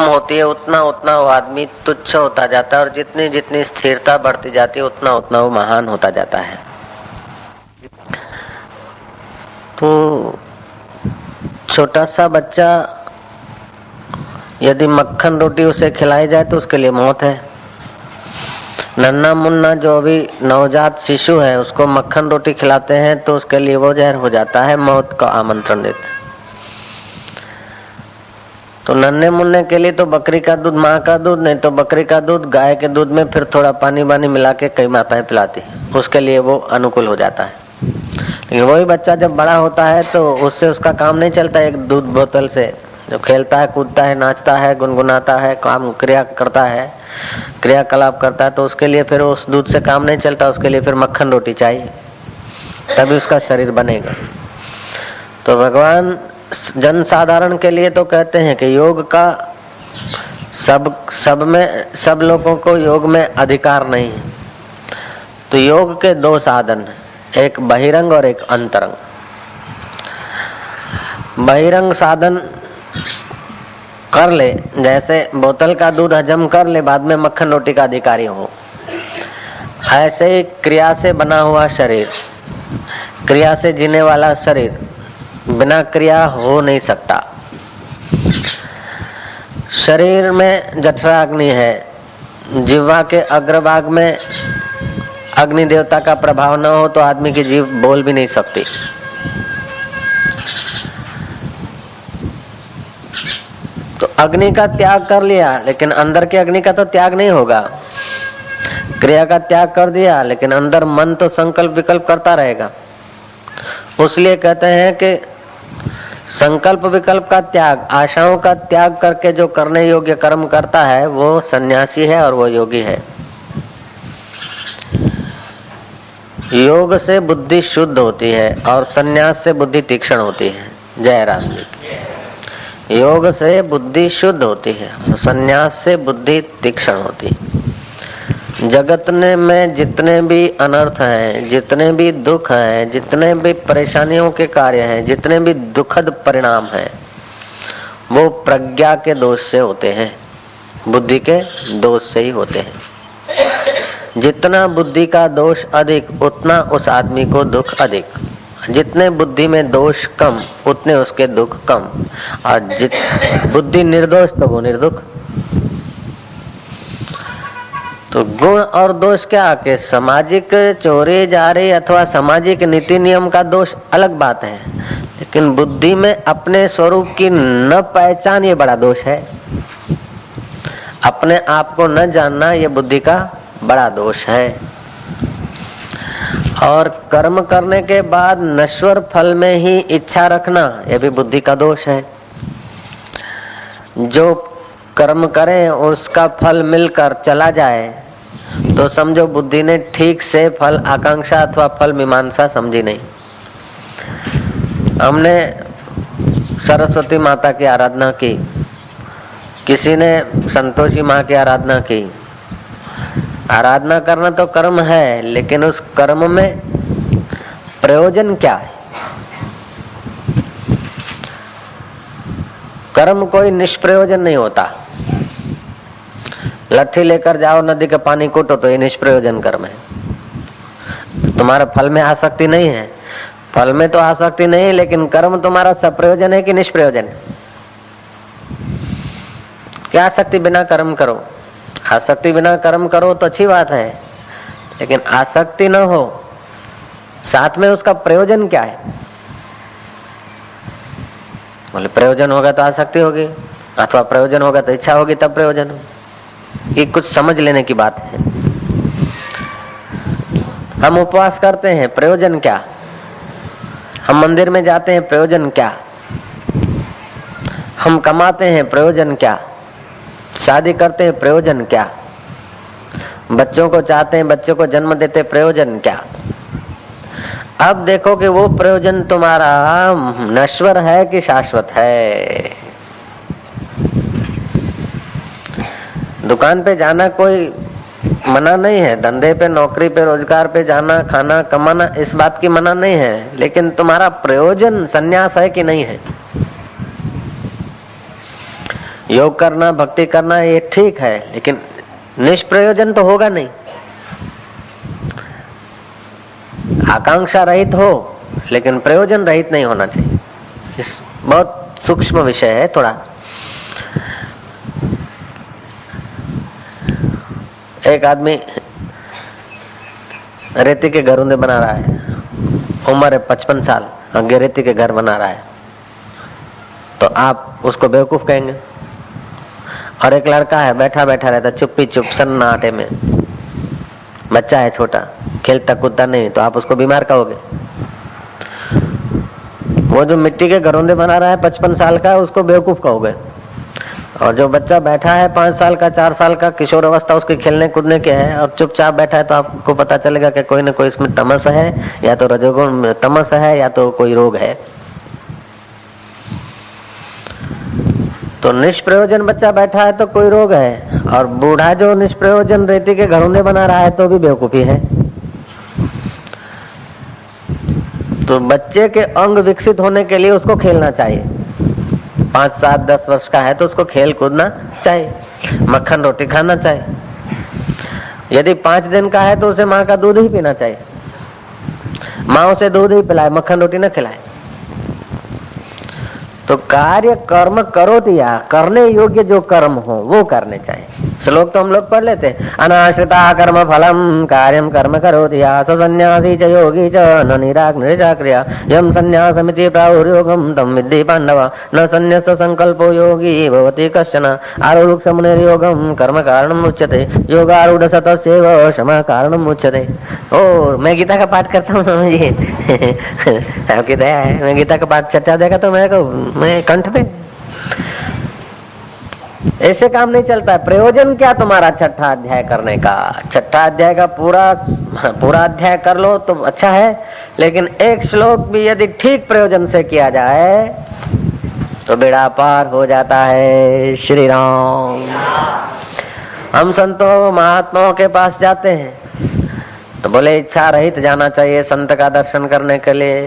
कम होती है, उतना उतना वो आदमी तुच्छ होता जाता है और जितनी जितनी स्थिरता बढ़ती जाती है, उतना उतना वो महान होता जाता है। तो छोटा सा बच्चा यदि मक्खन रोटी उसे खिलाई जाए तो उसके लिए मौत है। नन्ना मुन्ना जो अभी नवजात शिशु है, उसको मक्खन रोटी खिलाते हैं तो उसके लिए वो जहर हो जाता है, मौत का आमंत्रण देते तो नन्हे मुन्ने के लिए तो बकरी का दूध, माँ का दूध, नहीं तो बकरी का दूध, गाय के दूध में फिर थोड़ा पानी वानी मिला के कई माताएँ पिलाती उसके लिए वो अनुकूल हो जाता है। लेकिन वही बच्चा जब बड़ा होता है तो उससे उसका काम नहीं चलता एक दूध बोतल से जो खेलता है, कूदता है, नाचता है, गुनगुनाता है, काम क्रिया करता है, क्रियाकलाप करता है तो उसके लिए फिर उस दूध से काम नहीं चलता। उसके लिए फिर मक्खन रोटी चाहिए। तभी उसका शरीर बनेगा। तो भगवान जन साधारण के लिए तो कहते हैं कि योग का सब सब में, सब लोगों को योग में अधिकार नहीं है। तो योग के दो साधन एक बहिरंग और एक अंतरंग। बहिरंग साधन कर ले, जैसे बोतल का दूध हजम कर ले, बाद में मक्खन रोटी का अधिकारी हो। ऐसे ही क्रिया से बना हुआ शरीर, क्रिया से जीने वाला शरीर बिना क्रिया हो नहीं सकता। शरीर में जठराग्नि है, जिवा के अग्रभाग में अग्नि देवता का प्रभाव न हो तो आदमी की जीव बोल भी नहीं सकती। तो अग्नि का त्याग कर लिया, लेकिन अंदर की अग्नि का तो त्याग नहीं होगा। क्रिया का त्याग कर दिया, लेकिन अंदर मन तो संकल्प विकल्प करता रहेगा। उसलिए कहते हैं कि संकल्प विकल्प का त्याग, आशाओं का त्याग करके जो करने योग्य कर्म करता है, वो सन्यासी है और वो योगी है। योग से बुद्धि शुद्ध होती है और संन्यास से बुद्धि तीक्ष्ण होती है। जय राम जी। की योग से बुद्धि शुद्ध होती है और संन्यास से बुद्धि तीक्ष्ण होती है। जगत ने में जितने भी अनर्थ हैं, जितने भी दुख हैं, जितने भी परेशानियों के कार्य हैं, जितने भी दुखद परिणाम हैं, वो प्रज्ञा के दोष से होते हैं, बुद्धि के दोष से ही होते हैं। जितना बुद्धि का दोष अधिक, उतना उस आदमी को दुख अधिक। जितने बुद्धि में दोष कम, उतने उसके दुख कम। और जित बुद्धि निर्दोष तो वो निर्दुख। तो गुण और दोष क्या? के सामाजिक चोरी, जारी अथवा सामाजिक नीति नियम का दोष अलग बात है। लेकिन बुद्धि में अपने स्वरूप की न पहचान ये बड़ा दोष है। अपने आप को न जानना ये बुद्धि का बड़ा दोष है। और कर्म करने के बाद नश्वर फल में ही इच्छा रखना यह भी बुद्धि का दोष है। जो कर्म करें और उसका फल मिलकर चला जाए। तो समझो, बुद्धि ने ठीक से फल आकांक्षा अथवा फल मीमांसा समझी नहीं। हमने सरस्वती माता की आराधना की। किसी ने संतोषी माँ की आराधना की। आराधना करना तो कर्म है, लेकिन उस कर्म में प्रयोजन क्या है? कर्म कोई निष्प्रयोजन नहीं होता। लट्ठी लेकर जाओ, नदी का पानी कूटो तो ये निष्प्रयोजन कर्म है। तुम्हारे फल में आसक्ति नहीं है। फल में तो आसक्ति नहीं है लेकिन कर्म तुम्हारा सप्रयोजन है कि निष्प्रयोजन क्या आसक्ति बिना कर्म करो? आसक्ति बिना कर्म करो तो अच्छी बात है, लेकिन आसक्ति न हो, साथ में उसका प्रयोजन क्या है? बोले, प्रयोजन होगा तो आसक्ति होगी, अथवा प्रयोजन होगा तो इच्छा होगी, तब प्रयोजन हो ये कुछ समझ लेने की बात है। हम उपवास करते हैं, प्रयोजन क्या? हम मंदिर में जाते हैं, प्रयोजन क्या? हम कमाते हैं, प्रयोजन क्या? शादी करते हैं, प्रयोजन क्या? बच्चों को चाहते हैं, बच्चों को जन्म देते, प्रयोजन क्या? अब देखो कि वो प्रयोजन तुम्हारा नश्वर है कि शाश्वत है। दुकान पे जाना कोई मना नहीं है। धंधे पे, नौकरी पे, रोज़गार पे जाना, खाना कमाना, इस बात की मना नहीं है। लेकिन तुम्हारा प्रयोजन संन्यास है कि नहीं है? योग करना, भक्ति करना, ये ठीक है, लेकिन निष्प्रयोजन तो होगा नहीं। आकांक्षा रहित हो, लेकिन प्रयोजन रहित नहीं होना चाहिए। इस बहुत सूक्ष्म विषय है थोड़ा। एक आदमी रेती के घर उन्हें बना रहा है। उम्र है पचपन साल रेती के घर बना रहा है। तो आप उसको बेवकूफ़ कहेंगे? और एक लड़का है बैठा बैठा रहता चुप्पी चुप सन्नाटे में। बच्चा है छोटा, खेलता कूदता नहीं तो आप उसको बीमार कहोगे? वो जो मिट्टी के घरोंदे बना रहा है, पचपन साल का, उसको बेवकूफ़ कहोगे? और जो बच्चा बैठा है, पाँच साल का, चार साल का, किशोर अवस्था उसके खेलने कूदने के है। और चुपचाप बैठा है तो आपको पता चलेगा कि कोई ना कोई इसमें तमस है, या तो रजोगुण तमस है, या तो कोई रोग है। तो निष्प्रयोजन बच्चा बैठा है तो कोई रोग है, और बूढ़ा जो निष्प्रयोजन रेती के घरोंदे बना रहा है तो भी बेवकूफ़ी है। तो बच्चे के अंग विकसित होने के लिए उसको खेलना चाहिए। पाँच सात दस वर्ष का है तो उसको खेल कूदना चाहिए। मक्खन रोटी खाना चाहिए। यदि पाँच दिन का है तो उसे माँ का दूध ही पीना चाहिए। माँ उसे दूध ही पिलाए, मक्खन रोटी न खिलाए। तो कार्य कर्म करो दिया, करने योग्य जो कर्म हो, वो करने चाहिए। श्लोक तो हम लोग पढ़ लेते हैं। अनाश्रिता कर्म फलम कार्यम कर्म करो दिया सन्यासी च योगी च न निराग निराक्रिया यम संन्यासमिति प्राहुर्योगम तम विद्धि पांडव न संन्यस्त संकल्पो योगी भवति कश्चन। आरूढ़ योगम कर्म कारण उच्यते। योगारूढ़ सतस्व क्षमा कारण उच्यते। ओ, मैं गीता का पाठ करता हूँ ये आपकी दया है। मैं गीता का पाठ चर्चा देगा तो मैं मैं कंठ पे। ऐसे काम नहीं चलता। है प्रयोजन क्या तुम्हारा छठा अध्याय करने का? छठा अध्याय का पूरा पूरा अध्याय कर लो तो अच्छा है, लेकिन एक श्लोक भी यदि ठीक प्रयोजन से किया जाए तो बेड़ा पार हो जाता है श्री राम हम संतों, महात्माओं के पास जाते हैं तो बोले इच्छा रहित जाना चाहिए संत का दर्शन करने के लिए।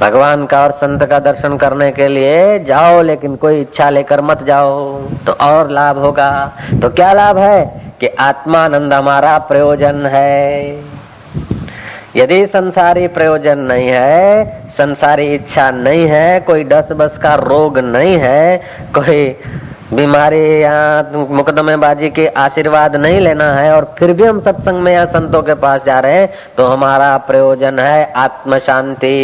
भगवान का और संत का दर्शन करने के लिए जाओ, लेकिन कोई इच्छा लेकर मत जाओ। तो और लाभ होगा। तो क्या लाभ है कि आत्मानंद हमारा प्रयोजन है। यदि संसारी प्रयोजन नहीं है, संसारी इच्छा नहीं है, कोई डस बस का रोग नहीं है, कोई बीमारी या मुकदमेबाजी के आशीर्वाद नहीं लेना है और फिर भी हम सत्संग में या संतों के पास जा रहे हैं तो हमारा प्रयोजन है आत्म शांति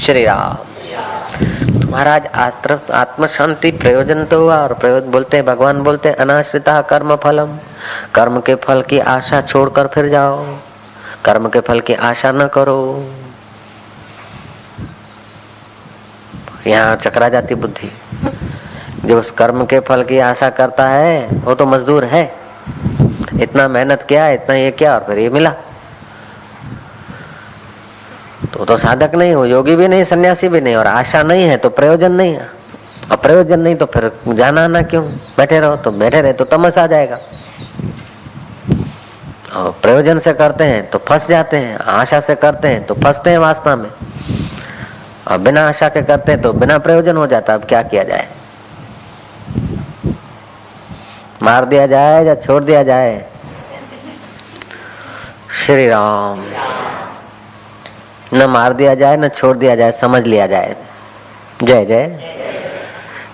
श्री राम। महाराज आत्म शांति प्रयोजन तो हुआ और प्रयोजन बोलते हैं, भगवान बोलते हैं, अनाश्रिता कर्म फलम। कर्म के फल की आशा छोड़कर फिर जाओ। कर्म के फल की आशा न करो। यहाँ चक्रा जाती बुद्धि। जो उस कर्म के फल की आशा करता है, वो तो मजदूर है। इतना मेहनत किया, इतना ये किया और फिर ये मिला। तो तो साधक नहीं हो, योगी भी नहीं, सन्यासी भी नहीं, और आशा नहीं है तो प्रयोजन नहीं है। और प्रयोजन नहीं तो फिर जाना ना क्यों? बैठे रहो तो बैठे रहे तो तमस आ जाएगा। और प्रयोजन से करते हैं तो फंस जाते हैं, आशा से करते हैं तो फंसते हैं वास्तव में। और बिना आशा के करते हैं तो बिना प्रयोजन हो जाता, अब क्या किया जाए? मार दिया जाए या छोड़ दिया जाए? श्री राम न मार दिया जाए, न छोड़ दिया जाए, समझ लिया जाए। जय जय।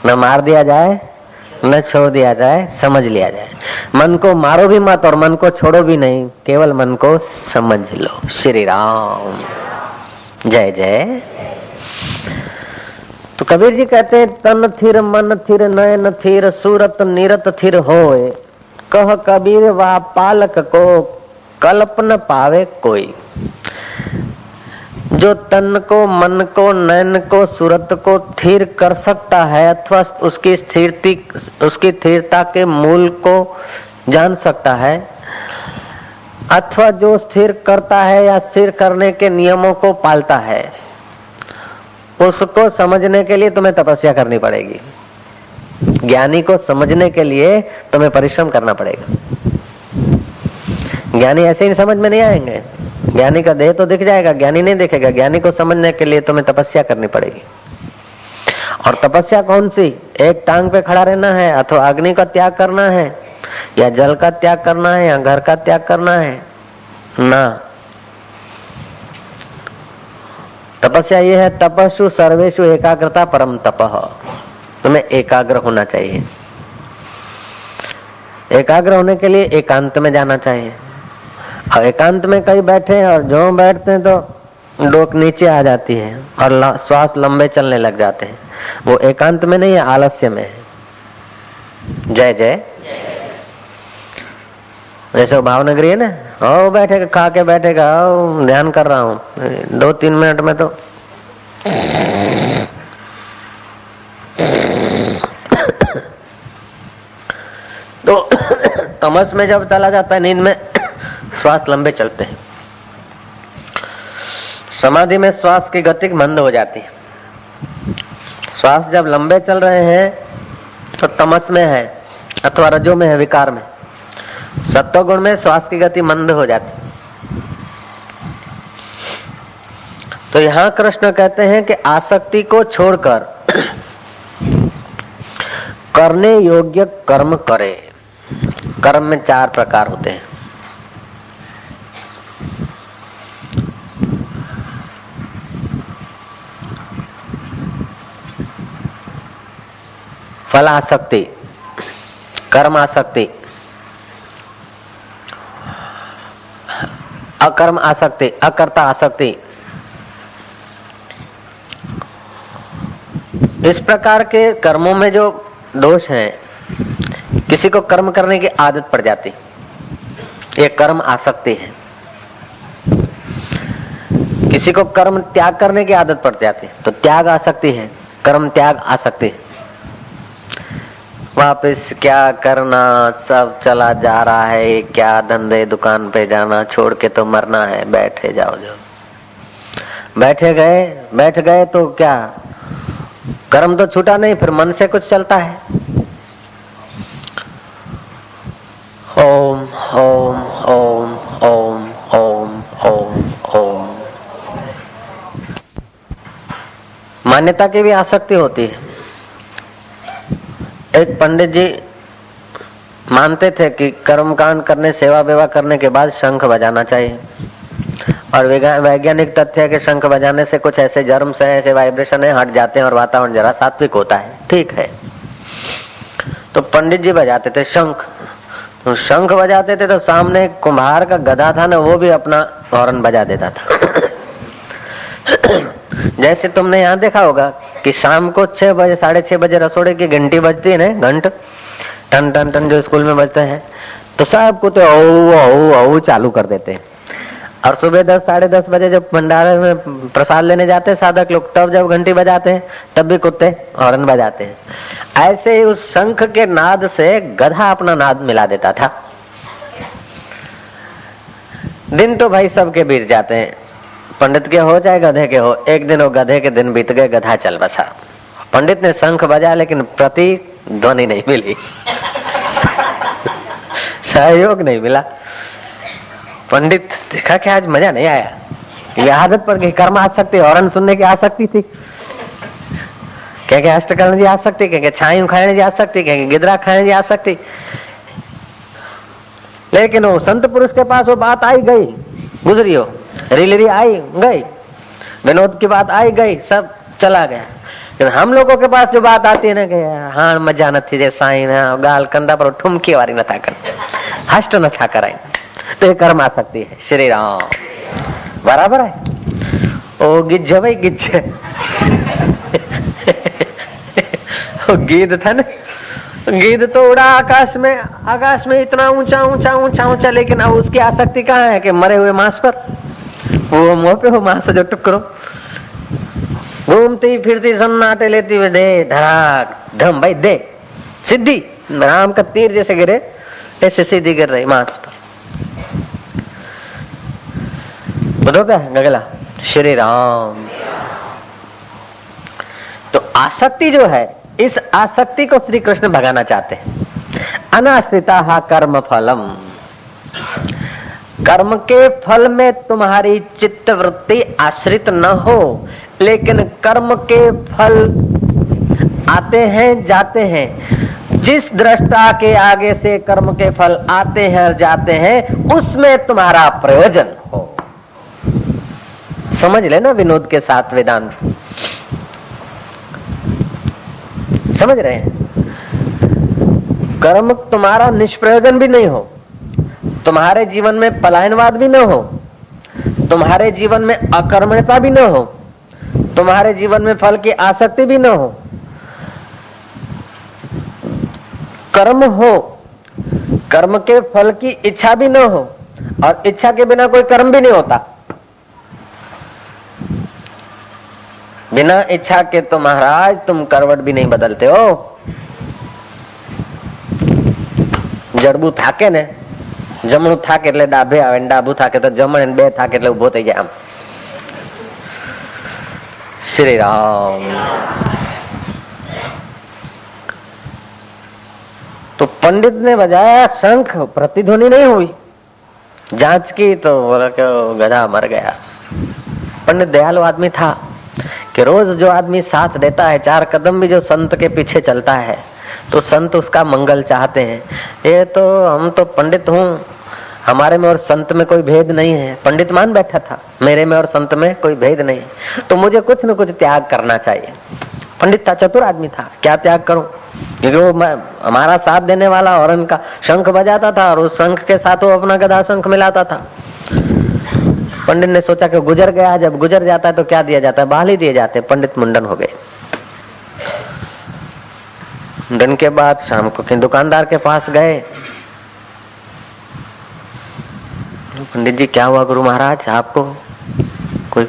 न मार दिया जाए, न छोड़ दिया जाए, समझ लिया जाए। मन को मारो भी मत और मन को छोड़ो भी नहीं, केवल मन को समझ लो। श्री राम जय जय। तो कबीर जी कहते हैं, तन थिर, मन थिर, नयन थिर, सूरत, निरत थिर होए। कह कबीर वा पालक को कल्प न पावे कोई। जो तन को, मन को, नयन को, सूरत को थिर कर सकता है अथवा उसकी स्थिरति, उसकी स्थिरता के मूल को जान सकता है, अथवा जो स्थिर करता है या स्थिर करने के नियमों को पालता है। उसको समझने के लिए तुम्हें तपस्या करनी पड़ेगी। ज्ञानी को समझने के लिए तुम्हें परिश्रम करना पड़ेगा। ज्ञानी ऐसे ही समझ में नहीं आएँगे। ज्ञानी का देह तो दिख जाएगा, ज्ञानी नहीं दिखेगा। ज्ञानी को समझने के लिए तुम्हें तपस्या करनी पड़ेगी। और तपस्या कौन सी? एक टांग पे खड़ा रहना है, अथवा अग्नि का त्याग करना है, या जल का त्याग करना है, या घर का त्याग करना है? ना। तपस्या ये है तपस्ु सर्वेशु एकाग्रता परम तप। तुम्हें एकाग्र होना चाहिए। एकाग्र होने के लिए एकांत में जाना चाहिए। और एकांत में कहीं बैठे और जो बैठते हैं तो डोक नीचे आ जाती है और श्वास लंबे चलने लग जाते हैं। वो एकांत में नहीं है, आलस्य में है। जय जय। जैसे भावनगरी है ना? ओ बैठेगा, खा के बैठेगा ओ ध्यान कर रहा हूँ। दो तीन मिनट में तो। तो तमस में जब चला जाता है नींद में, श्वास लंबे चलते हैं। समाधि में श्वास की गति मंद हो जाती है। श्वास जब लंबे चल रहे हैं तो तमस में है, अथवा रजो में है, विकार में। सत्व गुण में श्वास की गति मंद हो जाती। तो यहाँ कृष्ण कहते हैं कि आसक्ति को छोड़कर करने योग्य कर्म करे। कर्म में चार प्रकार होते हैं। फल आसक्ति कर्म आसक्ति अकर्म आसक्ति, अकर्ता आसक्ति। इस प्रकार के कर्मों में जो दोष है, किसी को कर्म करने की आदत पड़ जाती। ये कर्म आसक्ति है। किसी को कर्म त्याग करने की आदत पड़ जाती। तो त्याग आसक्ति है, कर्म त्याग आसक्ति है। वापस क्या करना? सब चला जा रहा है। क्या धंधे दुकान पे जाना? छोड़ के तो मरना है। बैठे जाओ जाओ। बैठे गए? बैठ गए तो क्या? कर्म तो छूटा नहीं, फिर मन से कुछ चलता है। ओम ओम ओम ओम ओम ओम ओम। मान्यता की भी आसक्ति होती है। एक पंडित जी मानते थे कि कर्म कांड करने, सेवा वेवा करने के बाद शंख बजाना चाहिए। और वैज्ञानिक तथ्य है कि शंख बजाने से कुछ ऐसे जर्म से ऐसे वाइब्रेशन है, हट जाते हैं और वातावरण जरा सात्विक होता है। ठीक है। तो पंडित जी बजाते थे शंख। तो शंख बजाते थे तो सामने कुम्हार का गधा था ना, वो भी अपना हॉर्न बजा देता था। जैसे तुमने यहाँ देखा होगा कि शाम को छह बजे, साढ़े छह बजे रसोड़े की घंटी बजती है ना, घंट? टन टन टन जो स्कूल में बजते हैं। तो सब कुत्ते ओ चालू कर देते हैं। और सुबह दस, साढ़े दस बजे जब भंडारे में प्रसाद लेने जाते हैं, साधक लोग, तब जब घंटी बजाते हैं, तब भी कुत्ते हॉर्न बजाते हैं। ऐसे ही उस शंख के नाद से गधा अपना नाद मिला देता था। दिन तो भाई सबके बीत जाते हैं। पंडित के हो चाहे गधे के हो। एक दिन वो गधे के दिन बीत गए, गधा चल बसा। पंडित ने शंख बजा, लेकिन प्रति ध्वनि नहीं मिली। सहयोग नहीं मिला। पंडित देखा कि आज मज़ा नहीं आया। ये आदत पर गई, कर्म आ सकती और सुनने की आ सकती थी। क्या क्या अष्टकर्ण की आ सकती क्या छाई खाने की आ सकती क्या गिदरा खाने की आ सकती। लेकिन वो संत पुरुष के पास वो बात आई गई गुजरी हो रिलरी आई, गई। विनोद की बात आई, गई, सब चला गया। हम लोगों के पास जो बात आती है ना कि हाँ मज़ा न थी साई ना, गाल कंधा पर ठुमकी वारी नथा कर हष्ट न था कर तो ये कर्म आ सकती है। श्री राम। बराबर है? ओ गिज्ज भाई गिज्ज गीत था ना? गीत तो उड़ा आकाश में आकाश में इतना ऊँचा ऊँचा ऊँचा ऊँचा, लेकिन अब उसकी आसक्ति कहाँ है कि मरे हुए मांस पर? वो पे हो मांस जो टुकड़ो घूमती फिरती सन्नाटे लेती हुए दे, धड़ाक, धम, भाई दे। सिद्धि, राम का तीर जैसे गिरे, ऐसे सीधी गिर रही मांस पर। बुधो क्या गगला, श्री राम। तो आसक्ति जो है, इस आसक्ति को श्री कृष्ण भगाना चाहते हैं। अनाश्रिता कर्म फलम। कर्म के फल में तुम्हारी चित्त वृत्ति आश्रित न हो, लेकिन कर्म के फल आते हैं, जाते हैं। जिस दृष्टा के आगे से कर्म के फल आते हैं और जाते हैं, उसमें तुम्हारा प्रयोजन हो। समझ लेना विनोद के साथ वेदांत? समझ रहे हैं? कर्म तुम्हारा निष्प्रयोजन भी नहीं हो। तुम्हारे जीवन में पलायनवाद भी न हो, तुम्हारे जीवन में अकर्मणता भी न हो, तुम्हारे जीवन में फल की आसक्ति भी न हो। कर्म हो, कर्म के फल की इच्छा भी न हो और इच्छा के बिना कोई कर्म भी नहीं होता। बिना इच्छा के तो महाराज तुम करवट भी नहीं बदलते हो। जड़बू थाके ने। જમણું થાકે એટલે ડાભે આવે ને ડાબું થાકે તો જમણ બે થાકે એટલે ઉભો થઈ જાય આમ શ્રી રામ तो पंडित ने बजाया शंख प्रतिध्वनि नहीं हुई जांच की तो बोला कि गधा मर गया पंडित दयालु आदमी था कि रोज जो आदमी साथ देता है चार कदम भी जो संत के पीछे चलता है तो संत उसका मंगल चाहते हैं ये तो हम तो पंडित हूँ हमारे में और संत में कोई भेद नहीं है। पंडित मान बैठा था। मेरे में और संत में कोई भेद नहीं है। तो मुझे कुछ न कुछ त्याग करना चाहिए। पंडित था, चतुर आदमी था। क्या त्याग करूँ? क्योंकि वो हमारा साथ देने वाला और उनका शंख बजाता था और उस शंख के साथ वो अपना गदा शंख मिलाता था। पंडित ने सोचा कि गुजर गया, जब गुजर जाता है तो क्या दिया जाता है? ही दिए जाते पंडित मुंडन हो गए। दिन के बाद शाम को दुकानदार के पास गए। पंडित जी, क्या हुआ गुरु महाराज? आपको कोई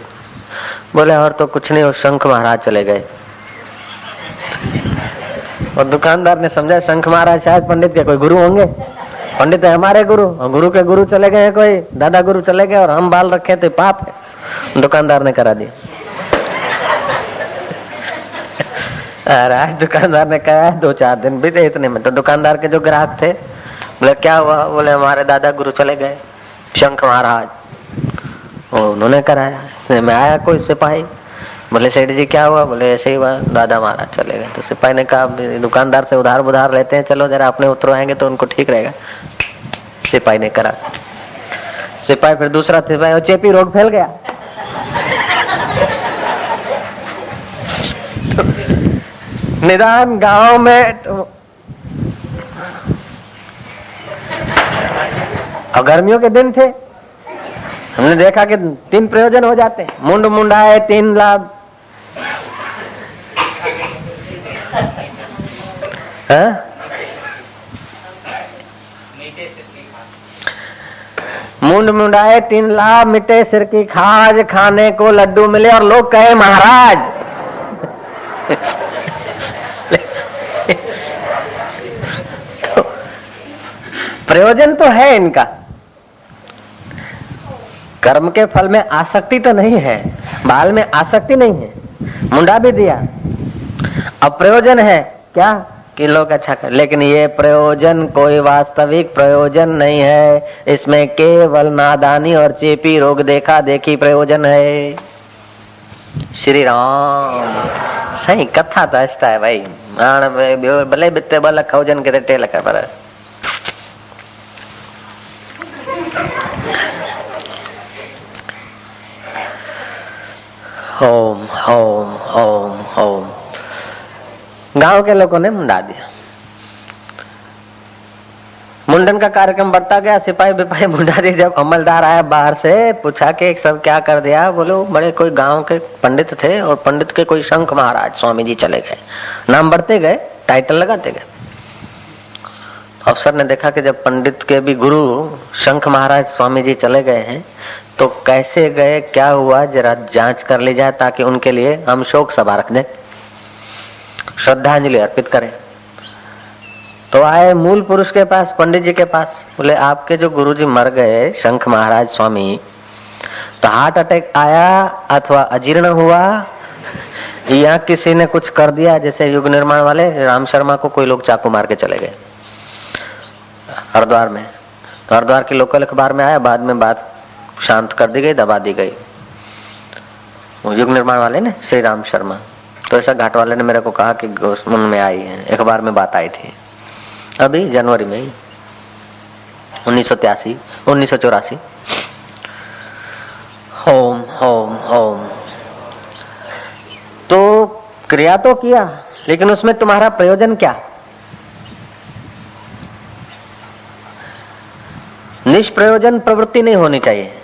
बोले, और तो कुछ नहीं उस शंख महाराज चले गए। और दुकानदार ने समझा, शंख महाराज शायद पंडित के कोई गुरु होंगे। पंडित है हमारे गुरु, और गुरु के गुरु चले गए कोई। दादा गुरु चले गए, और हम बाल रखे थे, पाप है। दुकानदार ने करा दिया। आज दुकानदार ने कहा, दो चार दिन बीते इतने में। तो दुकानदार के जो ग्राहक थे, बोले, क्या हुआ? बोले, हमारे दादा गुरु चले गए। शंख महाराज और उन्होंने कराया। मैं आया कोई सिपाही। बोले, सेठ जी, क्या हुआ? बोले, ऐसे ही दादा महाराज चले गए। तो सिपाही ने कहा दुकानदार से उधार बुधार लेते हैं, चलो, जरा अपने उतरवाएँगे तो उनको ठीक रहेगा। सिपाही ने करा। सिपाही फिर दूसरा सिपाही चेपी रोग फैल गया। निदान गाँव में तो और गर्मियों के दिन थे। हमने देखा कि तीन प्रयोजन हो जाते हैं। मुंड मुंडाए, तीन लाभ। हाँ? मुंड मुंडाए, तीन लाभ, मिटे सिर की खाज, खाने को लड्डू मिले और लोग कहे, महाराज! प्रयोजन तो है इनका। कर्म के फल में आसक्ति तो नहीं है, बाल में आसक्ति नहीं है। मुंडा भी दिया। अब प्रयोजन है क्या? कि लोग अच्छा कर लेकिन ये प्रयोजन कोई वास्तविक प्रयोजन नहीं है। इसमें केवल नादानी और चेपी रोग देखा देखी प्रयोजन है। श्री राम सही कथा तो अचता है भाई। भले बिते ब लख हुजनि किथे टे ओम ओम ओम ओम गाँव के लोगों ने मुंडा दिया। मुंडन का कार्यक्रम बढ़ता गया, सिपाही विपाही मुंडा दी जब अमलदार आया बाहर से, पूछा कि सब क्या कर दिया? बोलो बड़े कोई गाँव के पंडित थे और पंडित के कोई शंख महाराज स्वामी जी चले गए। नाम बढ़ते गए टाइटल लगाते गए। अफसर ने देखा कि जब पंडित के भी गुरु शंख महाराज स्वामी जी चले गए हैं तो कैसे गए, क्या हुआ, जरा जाँच कर ली जाए ताकि उनके लिए हम शोक सभा रख दें। श्रद्धांजलि अर्पित करें। तो आए मूल पुरुष के पास, पंडित जी के पास। बोले, आपके जो गुरु जी मर गए, शंख महाराज स्वामी तो हार्ट अटैक आया अथवा अजीर्ण हुआ? या किसी ने कुछ कर दिया, जैसे युग निर्माण वाले, राम शर्मा को कोई लोग चाकू मार के चले गए? हरिद्वार में। तो हरिद्वार की लोकल अखबार में आया, बाद में बात शांत कर दी गई, दबा दी गई। वो युग निर्माण वाले ने श्री राम शर्मा। तो ऐसा घाट वाले ने मेरे को कहा कि मन में आई है। अखबार में बात आई थी। अभी, जनवरी में ही। उन्नीस सौ त्यासी उन्नीस सौ चौरासी। होम होम होम। तो क्रिया तो किया, लेकिन उसमें तुम्हारा प्रयोजन क्या? निष्प्रयोजन प्रवृत्ति नहीं होनी चाहिए।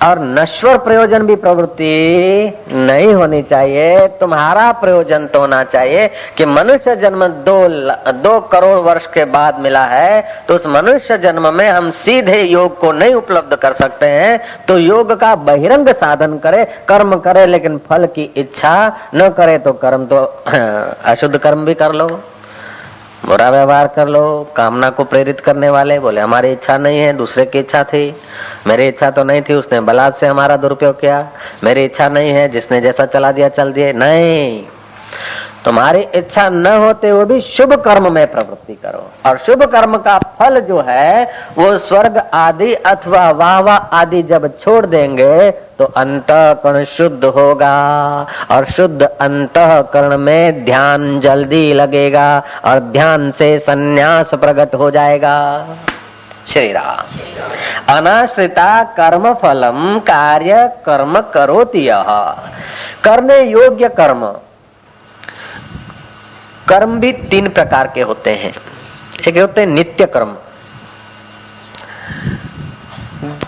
और नश्वर प्रयोजन भी प्रवृत्ति नहीं होनी चाहिए। तुम्हारा प्रयोजन तो होना चाहिए कि मनुष्य जन्म दो दो करोड़ वर्ष के बाद मिला है तो उस मनुष्य जन्म में हम सीधे योग को नहीं उपलब्ध कर सकते हैं। तो योग का बहिरंग साधन करे, कर्म करे, लेकिन फल की इच्छा न करे तो कर्म तो अशुद्ध कर्म भी कर लो। बुरा व्यवहार कर लो, कामना को प्रेरित करने वाले, बोले, हमारी इच्छा नहीं है, दूसरे की इच्छा थी। मेरी इच्छा तो नहीं थी, उसने बलात् से हमारा दुरुपयोग किया। मेरी इच्छा नहीं है, जिसने जैसा चला दिया, चल दिए। नहीं तुम्हारी इच्छा न होते हुए भी शुभ कर्म में प्रवृत्ति करो। और शुभ कर्म का फल जो है, वो स्वर्ग आदि अथवा वाह वाह आदि जब छोड़ देंगे तो अंत कर्ण शुद्ध होगा। और शुद्ध अंत कर्ण में ध्यान जल्दी लगेगा और ध्यान से संन्यास प्रकट हो जाएगा। श्री राम। अनाश्रिता कर्म फलम कार्य कर्म करोति करने योग्य कर्म कर्म भी तीन प्रकार के होते हैं। एक होते हैं नित्य कर्म,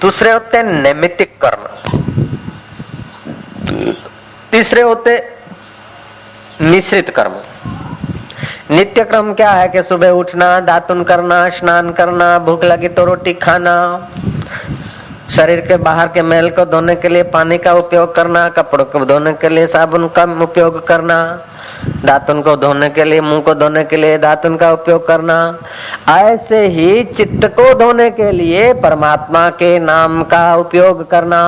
दूसरे होते हैं नैमितिक कर्म, तीसरे होते मिश्रित कर्म। नित्य क्रम क्या है कि सुबह उठना, दातुन करना, स्नान करना, भूख लगी तो रोटी खाना, शरीर के बाहर के मैल को धोने के लिए पानी का उपयोग करना, कपड़ों को धोने के लिए साबुन का उपयोग करना दातुन को धोने के लिए, मुँह को धोने के लिए दातुन का उपयोग करना। ऐसे ही चित्त को धोने के लिए परमात्मा के नाम का उपयोग करना,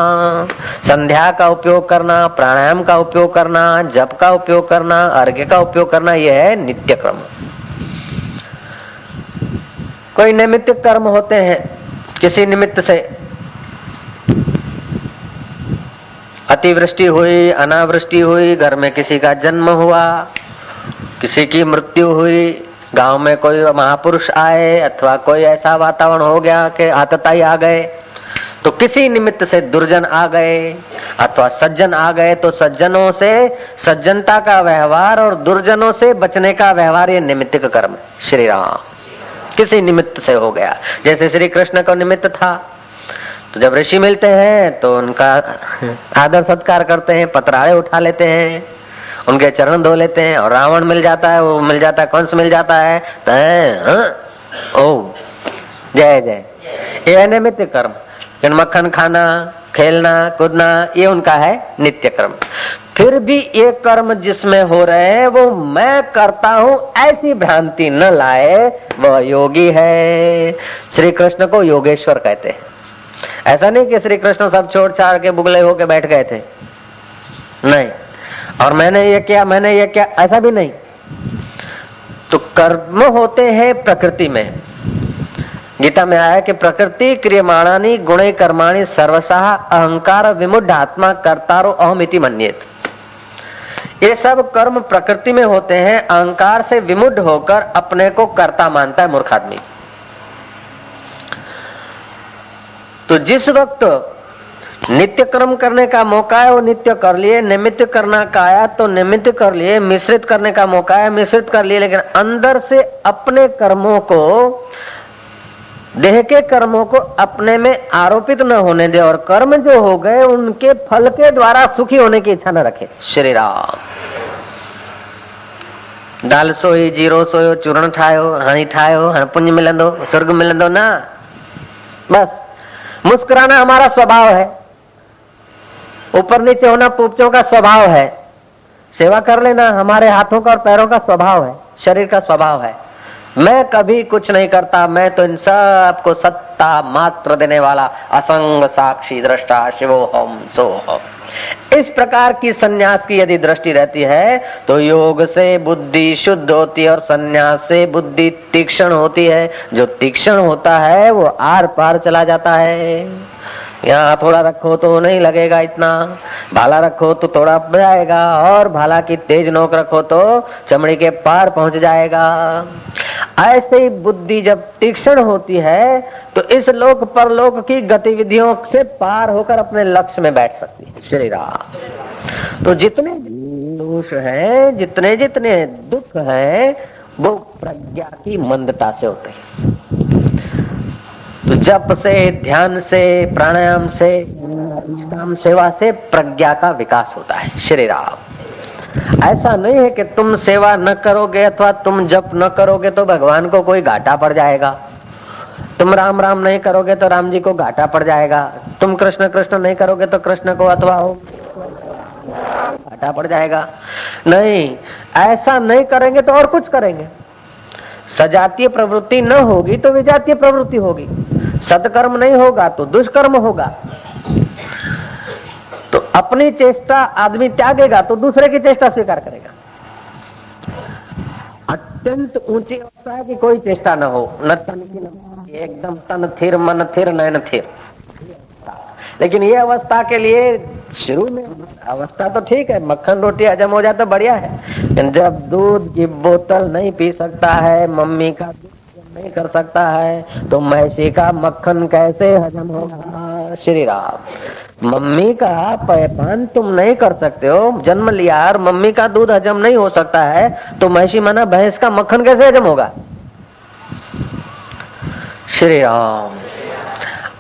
संध्या का उपयोग करना, प्राणायाम का उपयोग करना, जप का उपयोग करना, अर्घ्य का उपयोग करना, यह है नित्य क्रम। कोई निमित्त कर्म होते हैं, किसी निमित्त से अतिवृष्टि हुई, अनावृष्टि हुई, घर में किसी का जन्म हुआ, किसी की मृत्यु हुई, गाँव में कोई महापुरुष आए अथवा कोई ऐसा वातावरण हो गया कि आतताई आ गए तो किसी निमित्त से दुर्जन आ गए अथवा सज्जन आ गए तो सज्जनों से, सज्जनता का व्यवहार और दुर्जनों से बचने का व्यवहार, ये निमित्तिक कर्म, श्री राम, किसी निमित्त से हो गया। जैसे श्री कृष्ण का निमित्त था तो जब ऋषि मिलते हैं तो उनका आदर सत्कार करते हैं, पतराड़े उठा लेते हैं, उनके चरण धो लेते हैं, और रावण मिल जाता है, वो मिल जाता है, कंस मिल जाता है तो हाँ? ओ, जय जय। ये निमित्त कर्म। मक्खन खाना, खेलना, कूदना, ये उनका है नित्य कर्म। फिर भी ये कर्म जिसमें हो रहे हैं, वो मैं करता हूँ, ऐसी भ्रांति न लाए, वह योगी है। श्री कृष्ण को योगेश्वर कहते हैं। ऐसा नहीं कि श्री कृष्ण सब छोड़ छाड़ के बुगले होके बैठ गए थे। नहीं। और मैंने ये किया, मैंने ये किया, ऐसा भी नहीं। तो कर्म होते हैं प्रकृति में। गीता में आया कि प्रकृति, क्रियमाणानी, गुणे, कर्माणी सर्वसाह अहंकार विमुड आत्मा, कर्तारो अहमिति मन्यत। ये सब कर्म प्रकृति में होते हैं, अहंकार से विमुड होकर अपने को कर्ता मानता है मूर्ख आदमी। तो जिस वक्त नित्य कर्म करने का मौका है, वो नित्य कर लिए, निमित्त करना का आया तो निमित्त कर लिए, मिश्रित करने का मौका है, मिश्रित कर लिए, लेकिन अंदर से अपने कर्मों को, देह के कर्मों को अपने में आरोपित न होने दे, और कर्म जो हो गए, उनके फल के द्वारा सुखी होने की इच्छा न रखे। श्री राम। दाल सोई, ज़ीरो सोयो, चूर्ण ठायो हाणी ठायो हाणे पुण्य मिलंदो, स्वर्ग मिलंदो ना? बस। मुस्कुराना हमारा स्वभाव है। ऊपर नीचे होना पुपचों का स्वभाव है। सेवा कर लेना, हमारे हाथों का और पैरों का स्वभाव है, शरीर का स्वभाव है। मैं कभी कुछ नहीं करता, मैं तो इन सबको सत्ता मात्र देने वाला असंग साक्षी दृष्टा शिवो हम सो हम इस प्रकार की सन्यास की यदि दृष्टि रहती है तो योग से बुद्धि शुद्ध होती है और सन्यास से बुद्धि तीक्ष्ण होती है। जो तीक्ष्ण होता है, वो आर पार चला जाता है। यहाँ थोड़ा रखो तो नहीं लगेगा इतना, भाला रखो तो थोड़ा जाएगा, और भाला की तेज नोक रखो तो चमड़ी के पार पहुँच जाएगा। ऐसे ही बुद्धि जब तीक्ष्ण होती है तो इस लोक परलोक की गतिविधियों से पार होकर अपने लक्ष्य में बैठ सकती है। श्री राम। तो जितने दोष है, जितने जितने दुख है, वो प्रज्ञा की मंदता से होते हैं। तो जप से, ध्यान से, प्राणायाम से नाम सेवा से प्रज्ञा का विकास होता है। श्री राम। ऐसा नहीं है कि तुम सेवा न करोगे अथवा तुम जप न करोगे तो भगवान को कोई घाटा पड़ जाएगा। तुम राम राम नहीं करोगे तो राम जी को घाटा पड़ जाएगा। तुम कृष्ण कृष्ण नहीं करोगे तो कृष्ण को अथवा हो। घाटा पड़ जाएगा। नहीं, ऐसा नहीं करेंगे तो और कुछ करेंगे। सजातीय प्रवृत्ति न होगी तो विजातीय प्रवृत्ति होगी। सदकर्म नहीं होगा तो दुष्कर्म होगा। तो अपनी चेष्टा आदमी त्यागेगा तो दूसरे की चेष्टा स्वीकार करेगा। अत्यंत ऊँची अवस्था है कि कोई चेष्टा न हो, न तन की न एकदम तन थिर मन थिर नयन थिर लेकिन ये अवस्था के लिए शुरू में अवस्था तो ठीक है, मक्खन रोटी हजम हो जाए तो बढ़िया है। जब दूध की बोतल नहीं पी सकता है, मम्मी का नहीं कर सकता है तो मैसी का मक्खन कैसे हजम होगा श्री राम। मम्मी का पैपान तुम नहीं कर सकते हो, जन्म लिया और मम्मी का दूध हजम नहीं हो सकता है तो मैसी माना भैंस का मक्खन कैसे हजम होगा? श्री राम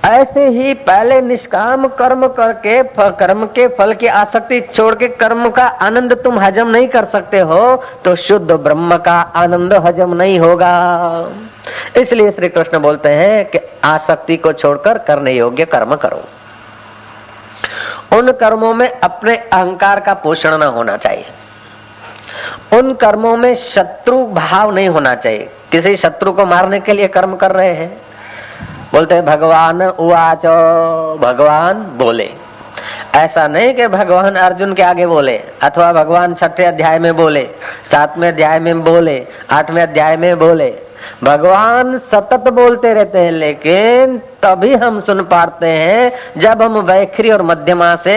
ऐसे ही पहले निष्काम कर्म करके कर्म के फल की आसक्ति छोड़ के कर्म का आनंद तुम हजम नहीं कर सकते हो तो शुद्ध ब्रह्म का आनंद हजम नहीं होगा। इसलिए श्री कृष्ण बोलते हैं कि आसक्ति को छोड़कर करने योग्य कर्म करो। उन कर्मों में अपने अहंकार का पोषण न होना चाहिए। उन कर्मों में शत्रु भाव नहीं होना चाहिए। किसी शत्रु को मारने के लिए कर्म कर रहे हैं। बोलते हैं, भगवान उचो भगवान बोले। ऐसा नहीं कि भगवान अर्जुन के आगे बोले, अथवा भगवान छठे अध्याय में बोले, सातवें अध्याय में बोले, आठवें अध्याय में बोले। भगवान सतत बोलते रहते हैं, लेकिन तभी हम सुन पाते हैं, जब हम वैखरी और मध्यमा से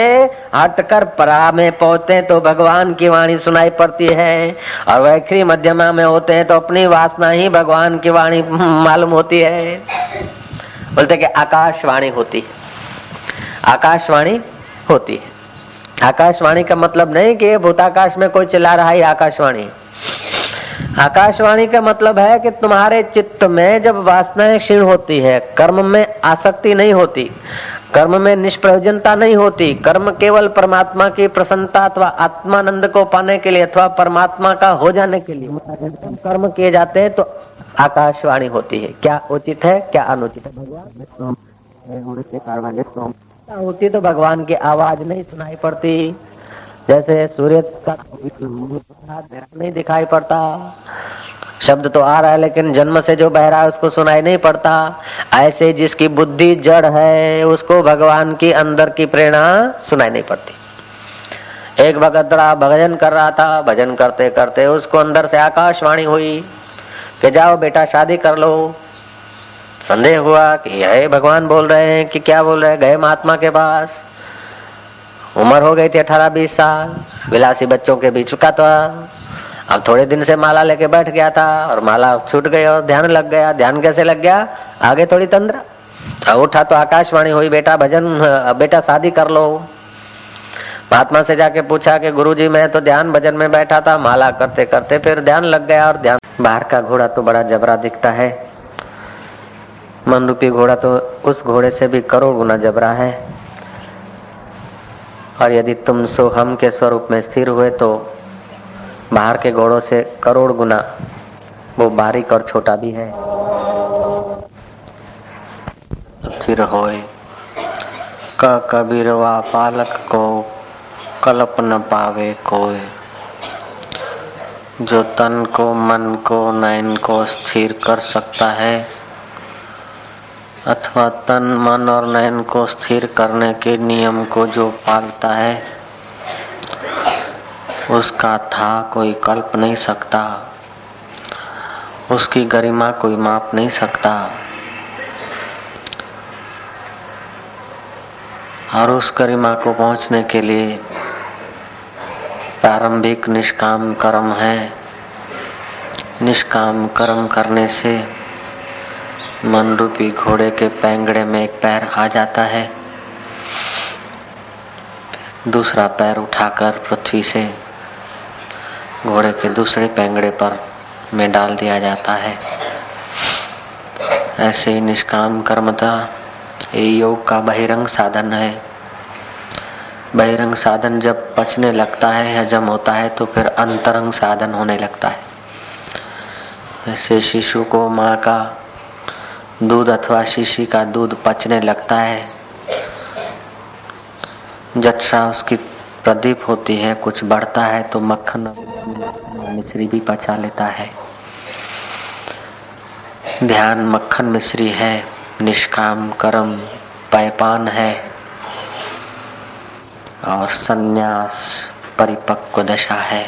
हटकर परा में पहुँचते हैं तो भगवान की वाणी सुनाई पड़ती है। और वैखरी मध्यमा में होते हैं तो अपनी वासना ही भगवान की वाणी मालूम होती है। बोलते कि आकाशवाणी होती है। आकाशवाणी होती है। आकाशवाणी का मतलब नहीं कि भूताकाश में कोई चला रहा है आकाशवाणी आकाशवाणी का मतलब है कि तुम्हारे चित्त में जब वासनाएँ क्षीण होती है, कर्म में आसक्ति नहीं होती, कर्म में निष्प्रयोजनता नहीं होती, कर्म केवल परमात्मा की प्रसन्नता अथवा आत्मानंद को पाने के लिए अथवा परमात्मा का हो जाने के लिए कर्म किए जाते हैं तो आकाशवाणी होती है। क्या उचित है, क्या अनुचित है? भगवान होती तो भगवान की आवाज़ नहीं सुनाई पड़ती। जैसे सूर्य का नहीं दिखाई पड़ता। शब्द तो आ रहा है, लेकिन जन्म से जो बह रहा है, उसको सुनाई नहीं पड़ता। ऐसे जिसकी बुद्धि जड़ है, उसको भगवान की अंदर की प्रेरणा सुनाई नहीं पड़ती। एक भगत भजन कर रहा था। भजन करते करते उसको अंदर से आकाशवाणी हुई कि जाओ बेटा, शादी कर लो। संदेह हुआ कि यह भगवान, बोल रहे हैं कि क्या बोल रहे हैं? गए महात्मा के पास। उम्र हो गई थी अठारह बीस साल, विलासी बच्चों के बीच का था अब। थोड़े दिन से माला लेके बैठ गया था और माला छूट गई और ध्यान लग गया। ध्यान कैसे लग गया? आगे थोड़ी तंद्रा। अब उठा तो आकाशवाणी हुई, बेटा भजन, बेटा शादी कर लो। महात्मा से जाके पूछा कि गुरुजी, मैं तो ध्यान भजन में बैठा था, माला करते करते फिर ध्यान लग गया और ध्यान। बाहर का घोड़ा तो बड़ा जबरा दिखता है। मन रूपी घोड़ा तो उस घोड़े से भी करोड़ गुना जबरा है। और यदि तुम सो हम के स्वरूप में स्थिर हुए तो बाहर के घोड़ों से करोड़ गुना वो बारीक और छोटा भी है। स्थिर होए। का कबीरवा पालक को कल्प न पावे कोई जो तन को मन को नयन को स्थिर कर सकता है अथवा तन, मन और नयन को स्थिर करने के नियम को जो पालता है, उसका था कोई कल्प नहीं सकता। उसकी गरिमा कोई माप नहीं सकता। और उस गरिमा को पहुँचने के लिए प्रारंभिक निष्काम कर्म है। निष्काम कर्म करने से मन रूपी घोड़े के पैंगड़े में एक पैर आ जाता है। दूसरा पैर उठाकर पृथ्वी से घोड़े के दूसरे पैंगड़े पर में डाल दिया जाता है। ऐसे ही निष्काम कर्मता ये योग का बहिरंग साधन है। बहिरंग साधन जब पचने लगता है हजम होता है तो फिर अंतरंग साधन होने लगता है। ऐसे शिशु को माँ का दूध अथवा शीशी का दूध पचने लगता है। जठरा उसकी प्रदीप होती है, कुछ बढ़ता है तो मक्खन मिश्री भी पचा लेता है। ध्यान मक्खन मिश्री है, निष्काम कर्म पैपान है और सन्यास परिपक्व दशा है।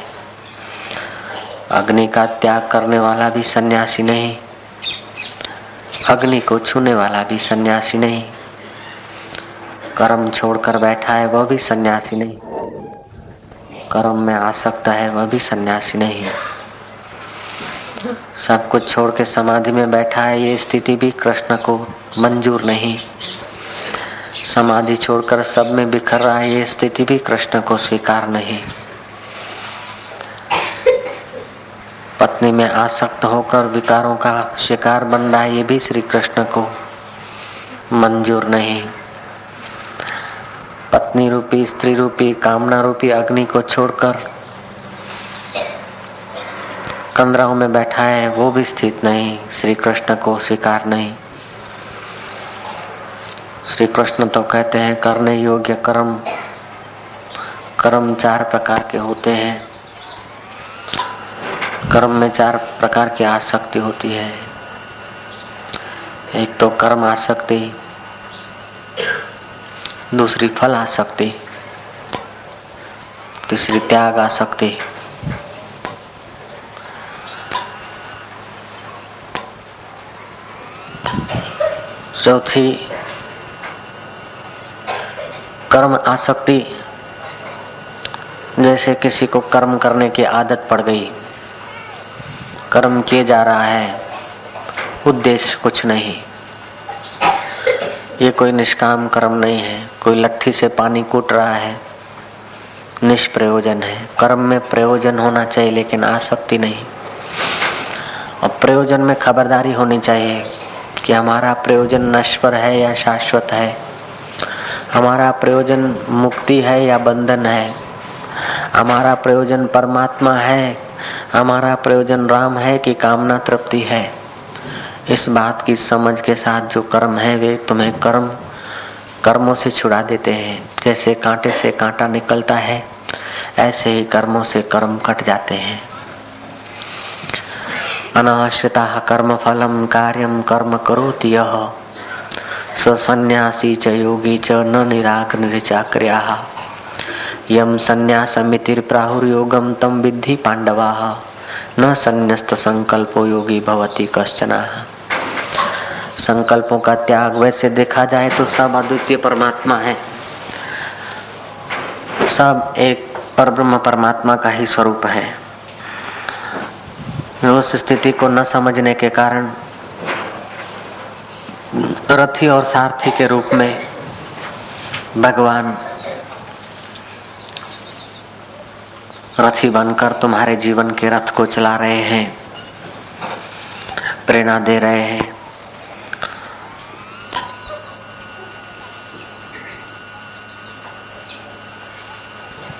अग्नि का त्याग करने वाला भी सन्यासी नहीं। अग्नि को छूने वाला भी सन्यासी नहीं। कर्म छोड़कर बैठा है वह भी सन्यासी नहीं। कर्म में आसक्त है वह भी सन्यासी नहीं। सब कुछ छोड़ के समाधि में बैठा है, ये स्थिति भी कृष्ण को मंजूर नहीं। समाधि छोड़कर सब में बिखर रहा है, ये स्थिति भी कृष्ण को स्वीकार नहीं। पत्नी में आसक्त होकर विकारों का शिकार बन रहा है, ये भी श्री कृष्ण को मंजूर नहीं। पत्नी रूपी, स्त्री रूपी, कामना रूपी अग्नि को छोड़कर कंदराओं में बैठा है, वो भी स्थित नहीं श्री कृष्ण को स्वीकार नहीं। श्री कृष्ण तो कहते हैं, करने योग्य कर्म कर्म चार प्रकार के होते हैं। कर्म में चार प्रकार की आसक्ति होती है। एक तो कर्म आसक्ति, दूसरी फल आसक्ति, तीसरी त्याग आसक्ति। चौथी, कर्म आसक्ति, जैसे किसी को कर्म करने की आदत पड़ गई। कर्म किए जा रहा है, उद्देश्य कुछ नहीं। ये कोई निष्काम कर्म नहीं है, कोई लट्ठी से पानी कूट रहा है, निष्प्रयोजन है। कर्म में प्रयोजन होना चाहिए, लेकिन आसक्ति नहीं। और प्रयोजन में खबरदारी होनी चाहिए कि हमारा प्रयोजन नश्वर है या शाश्वत है। हमारा प्रयोजन मुक्ति है या बंधन है। हमारा प्रयोजन परमात्मा है हमारा प्रयोजन राम है कि कामना तृप्ति है। इस बात की समझ के साथ जो कर्म है, वे तुम्हें कर्म, कर्मों से छुड़ा देते हैं। जैसे कांटे से कांटा निकलता है, ऐसे ही कर्मों से कर्म कट जाते हैं। अनाश्रिता कर्म फलम कार्यम कर्म करोति यह स च योगी च न निराक निचाक्रिया यम संन्यासमितिर प्राहुर्योगम तम विद्धि पांडवा न संन्यस्त संकल्पो योगी भवती कश्चना। संकल्पों का त्याग वैसे देखा जाए तो सब अद्वितीय परमात्मा है। सब एक परब्रह्म परमात्मा का ही स्वरूप है। उस स्थिति को न समझने के कारण रथी और सारथी के रूप में भगवान रथी बनकर तुम्हारे जीवन के रथ को चला रहे हैं। प्रेरणा दे रहे हैं।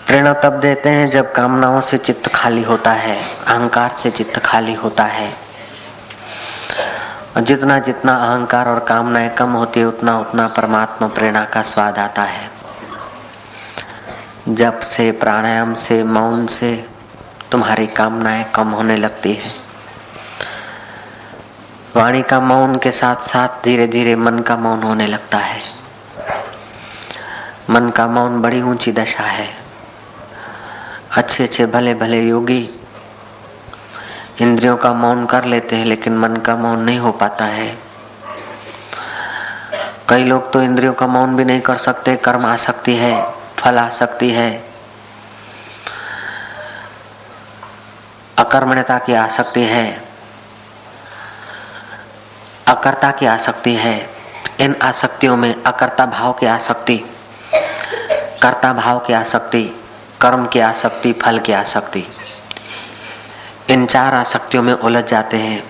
प्रेरणा तब देते हैं जब कामनाओं से चित्त खाली होता है, अहंकार से चित्त खाली होता है। जितना जितना अहंकार और कामनाएँ कम होती है, उतना उतना परमात्मा प्रेरणा का स्वाद आता है। जब से, प्राणायाम से, मौन से तुम्हारी कामनाएँ कम होने लगती है। वाणी का मौन के साथ साथ धीरे धीरे मन का मौन होने लगता है। मन का मौन बड़ी ऊँची दशा है। अच्छे अच्छे भले भले योगी इंद्रियों का मौन कर लेते हैं, लेकिन मन का मौन नहीं हो पाता है। कई लोग तो इंद्रियों का मौन भी नहीं कर सकते, कर्म आ सकती है। फल सकती है। अकर्मण्यता की आसक्ति है। अकर्ता की आसक्ति है। इन आसक्तियों में अकर्ता भाव की आसक्ति, कर्ता भाव की आसक्ति, कर्म की आसक्ति, फल की आसक्ति। इन चार आसक्तियों में उलझ जाते हैं।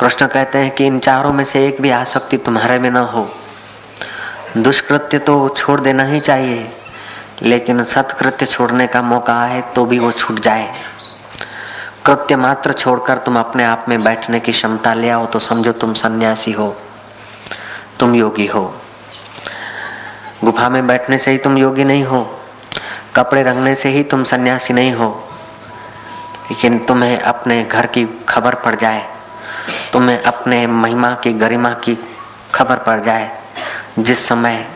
कृष्ण कहते हैं कि इन चारों में से एक भी आसक्ति तुम्हारे में न हो। दुष्कृत्य तो छोड़ देना ही चाहिए। लेकिन सत्कृत्य छोड़ने का मौका आए तो भी वो छूट जाए। कृत्य मात्र छोड़कर तुम अपने आप में बैठने की क्षमता ले आओ तो समझो तुम सन्यासी हो, तुम योगी हो। गुफा में बैठने से ही तुम योगी नहीं हो, कपड़े रंगने से ही तुम सन्यासी नहीं हो। लेकिन तुम्हें अपने घर की खबर पड़ जाए, तुम्हें अपने महिमा की गरिमा की खबर पड़ जाए। जिस समय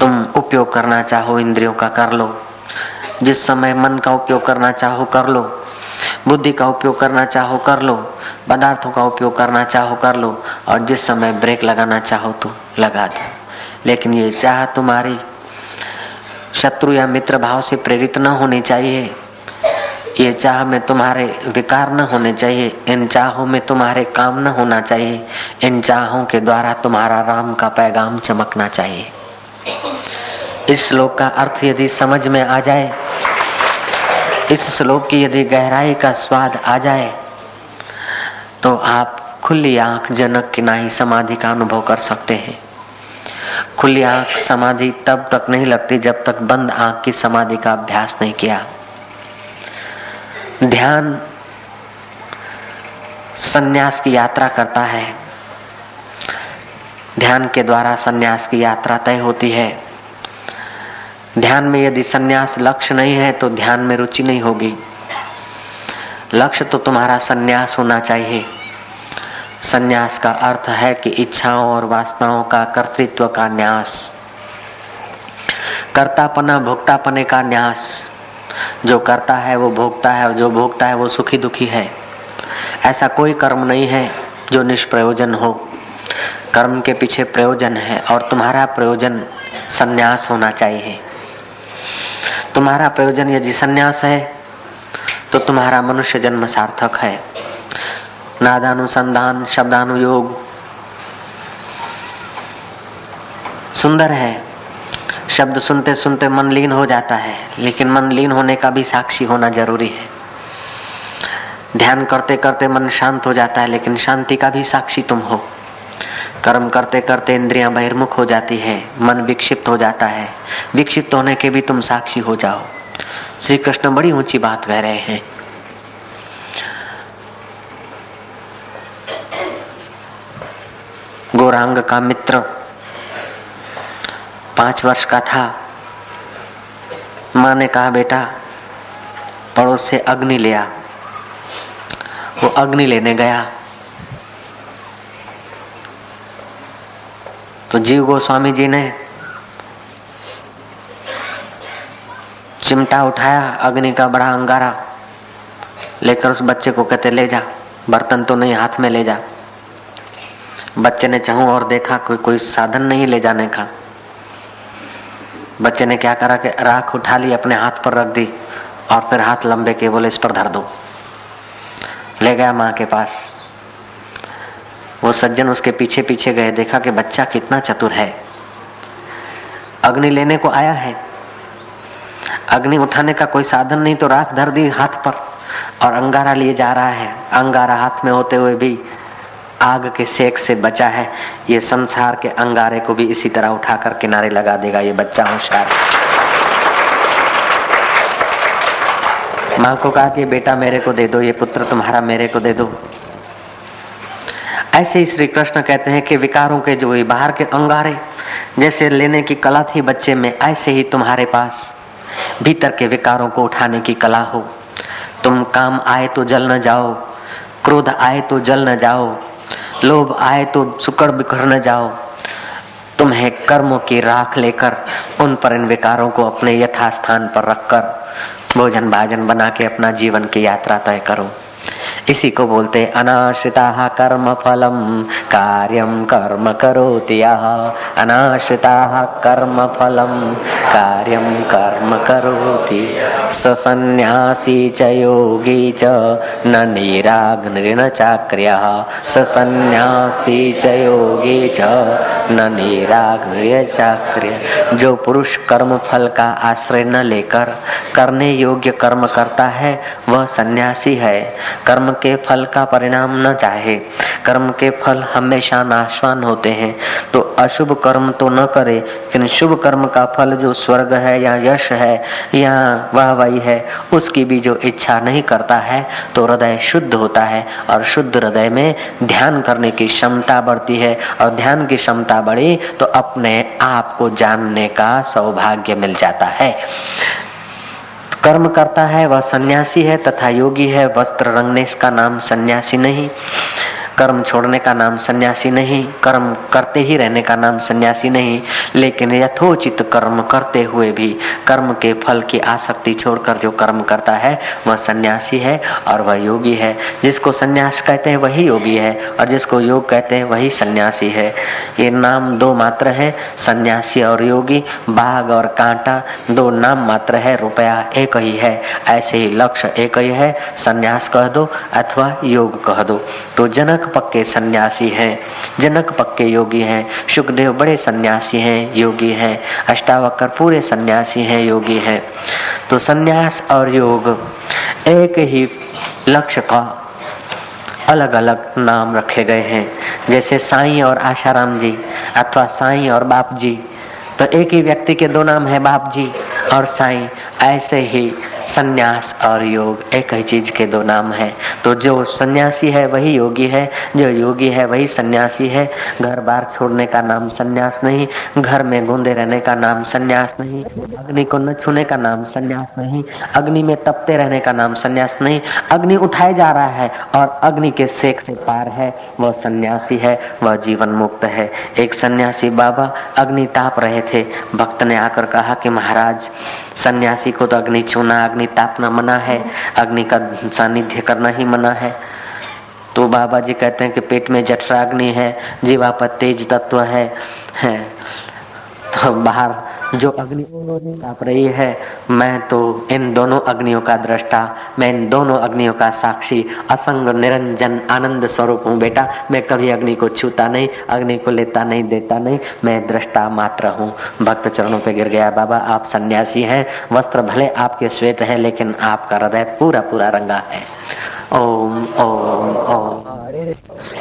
तुम उपयोग करना चाहो, इंद्रियों का कर लो। जिस समय मन का उपयोग करना चाहो, कर लो। बुद्धि का उपयोग करना चाहो, कर लो। पदार्थों का उपयोग करना चाहो, कर लो। और जिस समय ब्रेक लगाना चाहो तो लगा दो। लेकिन ये चाह तुम्हारी शत्रु या मित्र भाव से प्रेरित न होनी चाहिए। ये चाह में तुम्हारे विकार न होने चाहिए, इन चाहों में तुम्हारे काम न होना चाहिए, इन चाहों के द्वारा तुम्हारा राम का पैगाम चमकना चाहिए। इस श्लोक का अर्थ यदि समझ में आ जाए, इस श्लोक की यदि गहराई का स्वाद आ जाए तो आप खुली आँख जनक की नाही समाधि का अनुभव कर सकते हैं। खुली आँख समाधि तब तक नहीं लगती जब तक बंद आँख की समाधि का अभ्यास नहीं किया। ध्यान सन्यास की यात्रा करता है। ध्यान के द्वारा सन्यास की यात्रा तय होती है। ध्यान में यदि सन्यास लक्ष्य नहीं है तो ध्यान में रुचि नहीं होगी। लक्ष्य तो तुम्हारा सन्यास होना चाहिए। सन्यास का अर्थ है कि इच्छाओं और वासनाओं का कर्तृत्व का न्यास। कर्तापना, भोक्तापने का न्यास। जो करता है, वो भोगता है, और जो भोगता है, वो सुखी दुखी है। ऐसा कोई कर्म नहीं है जो निष्प्रयोजन हो। कर्म के पीछे प्रयोजन है, और तुम्हारा प्रयोजन सन्यास होना चाहिए। तुम्हारा प्रयोजन यदि सन्यास है तो तुम्हारा मनुष्य जन्म सार्थक है। नादानुसंधान, शब्दानुयोग सुंदर है। शब्द सुनते सुनते मन लीन हो जाता है, लेकिन मन लीन होने का भी साक्षी होना ज़रूरी है। ध्यान करते करते मन शांत हो जाता है, लेकिन शांति का भी साक्षी तुम हो। कर्म करते करते इंद्रियाँ बहिर्मुख हो जाती है, मन विक्षिप्त हो जाता है। विक्षिप्त होने के भी तुम साक्षी हो जाओ। श्री कृष्ण बड़ी ऊँची बात कह रहे हैं। गौरांग का मित्र पाँच वर्ष का था। माँ ने कहा, बेटा, पड़ोस से अग्नि लिया वो अग्नि लेने गया। तो जीव गोस्वामी जी ने चिमटा उठाया, अग्नि का बड़ा अंगारा लेकर उस बच्चे को कहते, ले जा, बर्तन तो नहीं, हाथ में ले जा। बच्चे ने चाहू और देखा, कोई कोई साधन नहीं ले जाने का। बच्चे ने क्या करा कि राख उठा ली, अपने हाथ पर रख दी और फिर हाथ लंबे के बोले, इस पर धर दो। ले गया माँ के पास। वो सज्जन उसके पीछे पीछे गए, देखा कि बच्चा कितना चतुर है। अग्नि लेने को आया है। अग्नि उठाने का कोई साधन नहीं तो राख धर दी हाथ पर और अंगारा लिए जा रहा है। अंगारा हाथ में होते हुए भी आग के सेक से बचा है। ये संसार के अंगारे को भी इसी तरह उठाकर किनारे लगा देगा ये बच्चा होशियार। माँ को कहा कि, बेटा, मेरे को दे दो, ये पुत्र तुम्हारा मेरे को दे दो। ऐसे ही श्री कृष्ण कहते हैं कि विकारों के जो बाहर के अंगारे, जैसे लेने की कला थी बच्चे में, ऐसे ही तुम्हारे पास भीतर के विकारों को उठाने की कला हो। तुम काम आए तो जल न जाओ, क्रोध आए तो जल न जाओ लोभ आए तो सुकड़ बिखर न जाओ। तुम्हें कर्मों की राख लेकर, उन पर इन विकारों को अपने यथास्थान पर रखकर भोजन भाजन बना के अपना जीवन की यात्रा तय करो। इसी को बोलते अनाश्रिता कर्म फलम कार्यम कर्म करोति अनाश्रिता कर्म फलम कार्यम कर्म करोति सन्यासी च योगी च, न निराग्निर्न चाक्रिय। सन्यासी च योगी च, न निराग्निर्य चाक्रिय। जो पुरुष कर्म फल का आश्रय न लेकर करने योग्य कर्म करता है, वह सन्यासी है। कर्म के फल का परिणाम न चाहे। कर्म के फल हमेशा नाशवान होते हैं। तो अशुभ कर्म तो न करे, लेकिन शुभ कर्म का फल जो स्वर्ग है या यश है या वाहवाही है, उसकी भी जो इच्छा नहीं करता है तो हृदय शुद्ध होता है और शुद्ध हृदय में ध्यान करने की क्षमता बढ़ती है। और ध्यान की क्षमता बढ़ी तो अपने आप को जानने का सौभाग्य मिल जाता है। कर्म करता है, वह सन्यासी है तथा योगी है, वस्त्र रंगनेश का नाम सन्यासी नहीं। कर्म छोड़ने का नाम सन्यासी नहीं, कर्म करते ही रहने का नाम सन्यासी नहीं, लेकिन यथोचित कर्म करते हुए भी कर्म के फल की आसक्ति छोड़कर जो कर्म करता है, वह सन्यासी है और वह योगी है। जिसको सन्यास कहते हैं, वही योगी है और जिसको योग कहते हैं, वही सन्यासी है। ये नाम दो मात्र है, सन्यासी और योगी। बाघ और कांटा दो नाम मात्र है, रुपया एक ही है। ऐसे ही लक्ष्य एक ही है, सन्यास कह दो अथवा योग कह दो। तो जनक जनक पक्के सन्यासी हैं। जनक पक्के योगी हैं। सुखदेव बड़े सन्यासी हैं, योगी हैं। अष्टावक्र पूरे सन्यासी हैं, योगी हैं। तो सन्यास और योग एक ही लक्ष्य का अलग अलग नाम रखे गए हैं। जैसे साईं और आशाराम जी अथवा साईं और बाप जी। तो एक ही व्यक्ति के दो नाम है बाप जी। और साई, ऐसे ही सन्यास और योग एक ही चीज़ के दो नाम है। तो जो सन्यासी है, वही योगी है, जो योगी है, वही सन्यासी है। घर बार छोड़ने का नाम सन्यास नहीं, घर में गूंदे रहने का नाम सन्यास नहीं, अग्नि को न छूने का नाम सन्यास नहीं, अग्नि में तपते रहने का नाम सन्यास नहीं, अग्नि उठाए जा रहा है और अग्नि के सेक से पार है वह सन्यासी है वह जीवन मुक्त है। एक सन्यासी बाबा अग्नि ताप रहे थे, भक्त ने आकर कहा कि महाराज सन्यासी को तो अग्नि छूना अग्नि तापना मना है। अग्नि का सानिध्य करना ही मना है। तो बाबा जी कहते हैं कि पेट में जठराग्नि है जीवा पर तेज तत्व है, है। तो बाहर जो अग्नि ताप रही है, मैं तो इन दोनों अग्नियों का दृष्टा, मैं इन दोनों अग्नियों का साक्षी, असंग, निरंजन, आनंद स्वरूप हूँ बेटा। मैं कभी अग्नि को छूता नहीं, अग्नि को लेता नहीं, देता नहीं, मैं दृष्टा मात्र हूँ। भक्त चरणों पे गिर गया बाबा, आप सन्यासी हैं, वस्त्र भले आपके श्वेत है, लेकिन आपका हृदय पूरा पूरा रंगा है। ओम ओम ओम।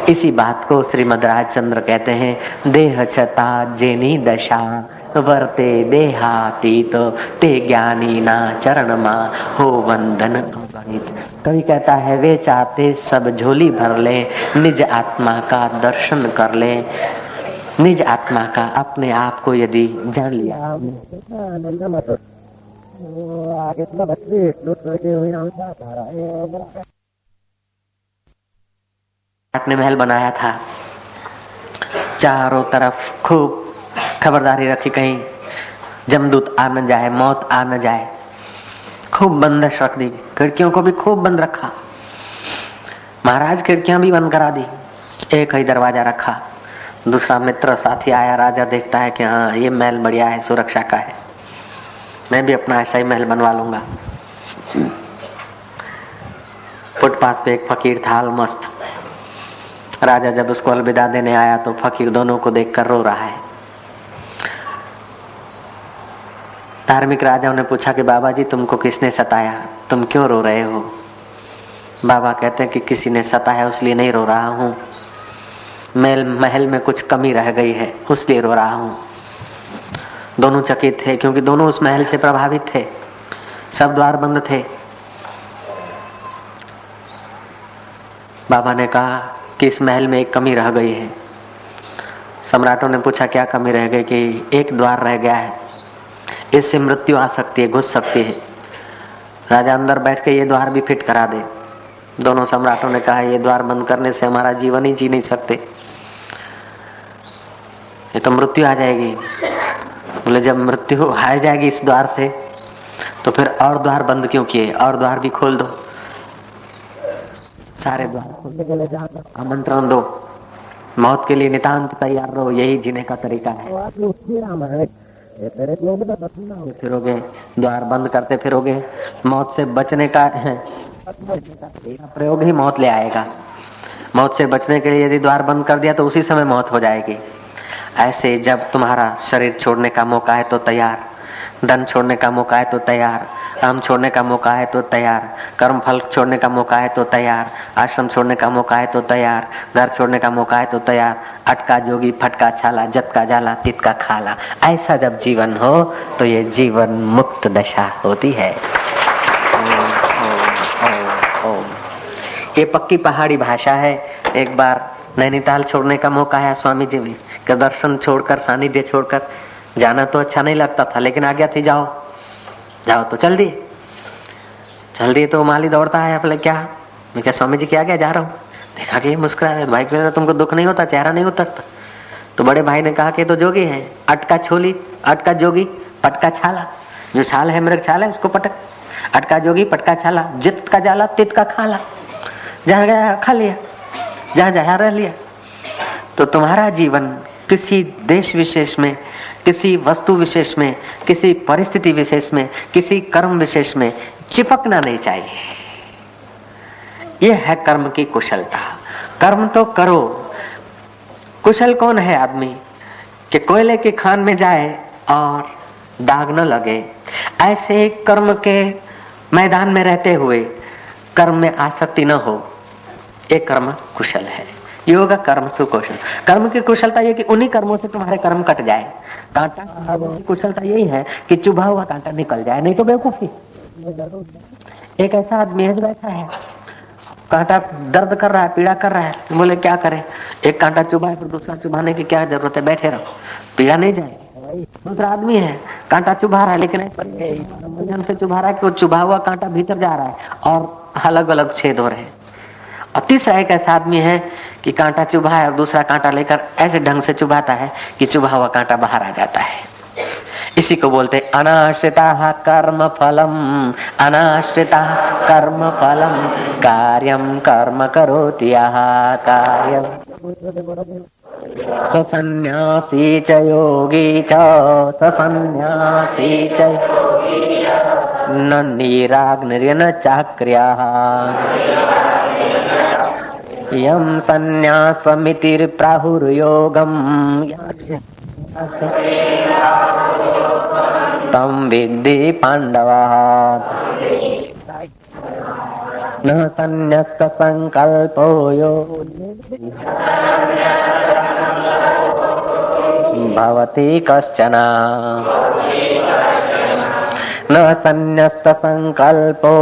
इसी बात को श्रीमद राजचंद्र कहते हैं, देह छता जेनी दशा। वर्ते देहातीत, ते ज्ञानी ना चरण मा हो वंदन गणित कवि कहता है, वे चाहते सब झोली भर ले, निज आत्मा का दर्शन कर ले। निज आत्मा का अपने आप को यदि जान लिया। ने महल बनाया था। चारों तरफ़ खूब खबरदारी रखी कहीं। जमदूत आ न जाए, मौत आ न जाए। खूब बंदश रख दी। खिड़कियों को भी खूब बंद रखा। महाराज, खिड़कियाँ भी बंद करा दी। एक ही दरवाज़ा रखा। दूसरा मित्र, साथी आया, राजा देखता है कि हाँ ये महल बढ़िया है, सुरक्षा का है। मैं भी अपना ऐसा ही महल बनवा लूँगा। फुटपाथ पे एक फकीर था मस्त राजा जब उसको अलविदा देने आया तो फकीर दोनों को देखकर रो रहा है। धार्मिक राजाओं ने पूछा कि बाबा जी, तुमको किसने सताया? तुम क्यों रो रहे हो? बाबा कहते हैं कि किसी ने सताया, उसलिए नहीं रो रहा हूँ। महल महल में कुछ कमी रह गई है, उसलिए रो रहा हूँ। दोनों चकित थे, क्योंकि दोनों उस महल से प्रभावित थे। सब द्वार बंद थे। बाबा ने कहा कि इस महल में एक कमी रह गई है। सम्राटों ने पूछा, क्या कमी रह गई कि एक द्वार रह गया है? इससे मृत्यु आ सकती है, घुस सकती है। राजा अंदर बैठ के ये द्वार भी फिट करा दे। दोनों सम्राटों ने कहा, ये द्वार बंद करने से हमारा जीवन ही जी नहीं सकते। ये तो मृत्यु आ जाएगी। बोले, जब मृत्यु आ जाएगी इस द्वार से तो फिर और द्वार बंद क्यों किए? और द्वार भी खोल दो। सारे द्वार खोलने के लिए आमंत्रण दो। मौत के लिए नितांत तैयार रहो। यही जीने का तरीका है। फिरोगे द्वार बंद करते फिरोगे मौत से बचने का प्रयोग ही मौत ले आएगा। मौत से बचने के लिए यदि द्वार बंद कर दिया तो उसी समय मौत हो जाएगी। ऐसे जब तुम्हारा शरीर छोड़ने का मौका है तो तैयार। धन छोड़ने का मौका है तो तैयार। काम छोड़ने का मौका है तो तैयार। कर्म फल छोड़ने का मौका है तो तैयार। आश्रम छोड़ने का मौका है तो तैयार। घर छोड़ने का मौका है तो तैयार। अटका जोगी, फटका छाला जत का जाला तित का खाला। ऐसा जब जीवन हो तो ये जीवन मुक्त दशा होती है। ये पक्की पहाड़ी भाषा है। एक बार नैनीताल छोड़ने का मौका है स्वामी जी का दर्शन छोड़कर, सानिध्य छोड़कर, जाना तो अच्छा नहीं लगता था, लेकिन आज्ञा थी, जाओ। जाओ तो चल दिए चल दिए तो माली दौड़ता है बोले क्या? मैं क्या स्वामी जी क्या क्या जा रहा हूँ? देखा कि मुस्कुरा रहे भाई कहते तुमको दुख नहीं होता, चेहरा नहीं उतरता। तो बड़े भाई ने कहा कि तो जोगी है, अटका छोली, अटका जोगी, पटका छाला। जो छाल है, मृग छाल है, उसको पटक। अटका जोगी, पटका छाला, जित का जाला, तित का खाला। जहाँ गया, खा लिया, जहाँ जहाँ रह लिया। तो तुम्हारा जीवन किसी देश विशेष में किसी वस्तु विशेष में, किसी परिस्थिति विशेष में, किसी कर्म विशेष में चिपकना नहीं चाहिए। यह है कर्म की कुशलता। कर्म तो करो। कुशल कौन है आदमी? कि कोयले के खान में जाए और दाग न लगे। ऐसे कर्म के मैदान में रहते हुए कर्म में आसक्ति न हो। एक कर्म कुशल है। योग, कर्म, सुकुशल। कर्म की कुशलता ये कि उन्हीं कर्मों से तुम्हारे कर्म कट जाए। कांटा की कुशलता यही है कि चुभा हुआ कांटा निकल जाए, नहीं तो बेवकूफ़ी। एक ऐसा आदमी है जो बैठा है। कांटा दर्द कर रहा है, पीड़ा कर रहा है तो बोले, क्या करे? एक कांटा चुभा है फिर दूसरा चुभाने की क्या ज़रूरत है? बैठे रहो। पीड़ा नहीं जाए। दूसरा आदमी है, कांटा चुभा रहा है, लेकिन से चुभा रहा है कि वो चुभा हुआ कांटा भीतर जा रहा है और अलग अलग छेद हो रहे हैं। और तीसरा एक ऐसा आदमी है कि कांटा चुभा है और दूसरा कांटा लेकर ऐसे ढंग से चुभाता है कि चुभा हुआ कांटा बाहर आ जाता है। इसी को बोलते अनाश्रिता कर्म फलम, अनाश्रिता कर्म फलम कार्यम कर्म करो कार्य। सन्यासी च योगी च सन्यासी च न निराग्निर्न चाक्रिया। यम सन्न्यासमितिर्प्राहुर्योगम् तं विद्धि पाण्डवः। न सन्न्यस्तसङ्कल्पो यो। भवति कश्चन। न सन्न्यस्तसङ्कल्पो।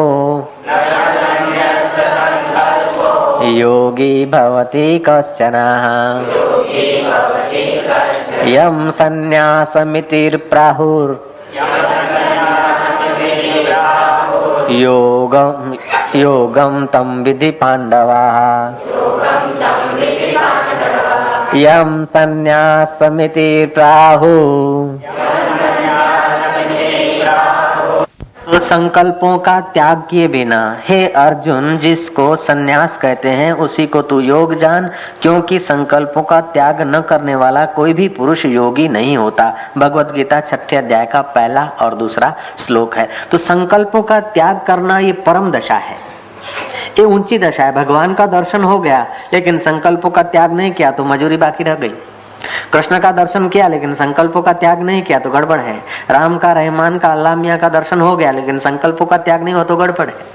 योगी भवति कश्चन। यं सन्न्यासमितिर्प्राहुर्। योगं योगं तं विधि पाण्डवाः। यं सन्न्यासमितिर्प्राहु। संकल्पों का त्याग किए बिना। हे अर्जुन, जिसको सन्यास कहते हैं, उसी को तू योग जान, क्योंकि संकल्पों का त्याग न करने वाला कोई भी पुरुष योगी नहीं होता। भगवत गीता छठे अध्याय का पहला और दूसरा श्लोक है। तो संकल्पों का त्याग करना ये परम दशा है। ये ऊँची दशा है। भगवान का दर्शन हो गया, लेकिन संकल्पों का त्याग नहीं किया तो मजूरी बाकी रह गई। कृष्ण का दर्शन किया, लेकिन संकल्पों का त्याग नहीं किया तो गड़बड़ है। राम का, रहमान का अल्लाह मियाँ का दर्शन हो गया, लेकिन संकल्पों का त्याग नहीं हो तो गड़बड़ है।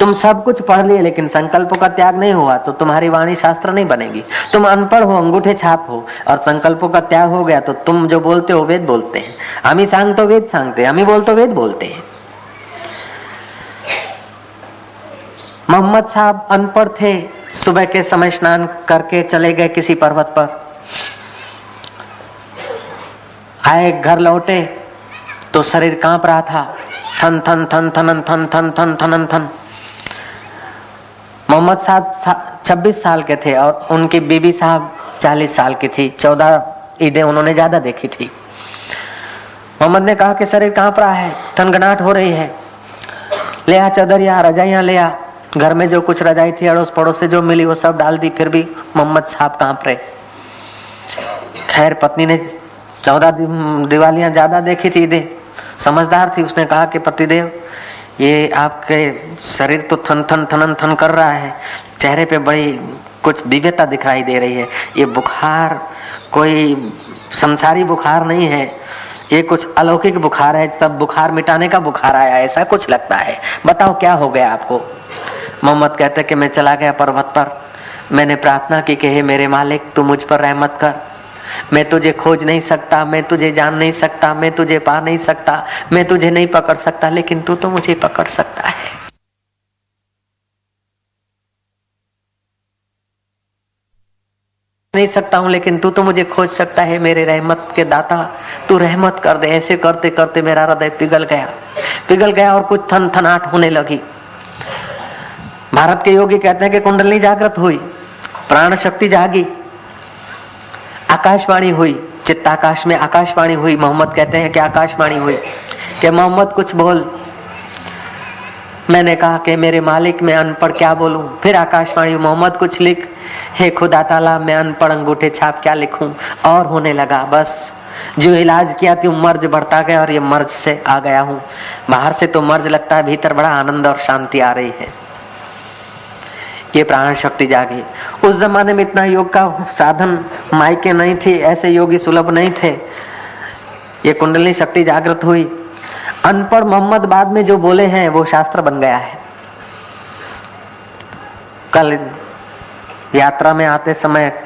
तुम सब कुछ पढ़ लिए, लेकिन संकल्पों का त्याग नहीं हुआ तो तुम्हारी वाणी शास्त्र नहीं बनेगी। तुम अनपढ़ हो, अंगूठे छाप हो, और संकल्पों का त्याग हो गया तो तुम जो बोलते हो, वेद बोलते हैं। हम ही सांग तो वेद सांगते हम ही बोल तो वेद बोलते हैं। मोहम्मद साहब अनपढ़ थे, सुबह के समय स्नान करके चले गए किसी पर्वत पर। आए घर लौटे तो शरीर काँप रहा था। थन थन थन थन थन थन थन थन थन मोहम्मद साहब छब्बीस साल के थे और उनकी बीबी साहब चालीस साल की थी। चौदह ईदे उन्होंने ज़्यादा देखी थी। मोहम्मद ने कहा कि शरीर काँप रहा है थनगनाट हो रही है। ले आ चदरिया रजाइया ले आ। घर में जो कुछ रजाई थी अड़ोस पड़ोस से जो मिली, वो सब डाल दी, फिर भी मोहम्मद साहब काँप रहे। खैर, पत्नी ने चौदह दिवालियाँ ज़्यादा देखी थी दे समझदार थी, उसने कहा कि पतिदेव, ये आपके शरीर तो थन थन, थनन, थन कर रहा है। चेहरे पे बड़ी कुछ दिव्यता दिखाई दे रही है। ये बुखार कोई संसारी बुखार नहीं है। ये कुछ अलौकिक बुखार है तब बुखार मिटाने का बुखार आया ऐसा कुछ लगता है। बताओ क्या हो गया आपको? मोहम्मद कहते कि मैं चला गया पर्वत पर। मैंने प्रार्थना की कि हे मेरे मालिक, तू मुझ पर रहमत कर। मैं तुझे खोज नहीं सकता, मैं तुझे जान नहीं सकता, मैं तुझे पा नहीं सकता, मैं तुझे नहीं पकड़ सकता, लेकिन तू तो मुझे पकड़ सकता है। नहीं सकता हूँ, लेकिन तू तो मुझे खोज सकता है, मेरे रहमत के दाता। तू रहमत कर दे, ऐसे करते करते मेरा हृदय पिघल गया। पिघल गया और कुछ थन थनाट होने लगी। भारत के योगी कहते हैं कि कुंडली जागृत हुई प्राण शक्ति जागी। आकाशवाणी हुई, चित्ताकाश में आकाशवाणी हुई, मोहम्मद कहते हैं कि आकाशवाणी हुई, कि मोहम्मद कुछ बोल। मैंने कहा कि मेरे मालिक, मैं अनपढ़ क्या बोलूँ? फिर आकाशवाणी, मोहम्मद कुछ लिख, हे खुदा ताला, मैं अनपढ़ अंगूठे छाप क्या लिखूं? और होने लगा, बस। जो इलाज किया थी मर्ज बढ़ता गया, और ये मर्ज से आ गया हूँ। बाहर से तो मर्ज लगता है, भीतर बड़ा आनंद और शांति आ रही है। ये प्राण शक्ति जागी। उस जमाने में इतना योग का साधन माइके नहीं थी, ऐसे योगी सुलभ नहीं थे। ये कुंडली शक्ति जागृत हुई। अनपढ़ मोहम्मद बाद में जो बोले हैं, वो शास्त्र बन गया है। कल यात्रा में आते समय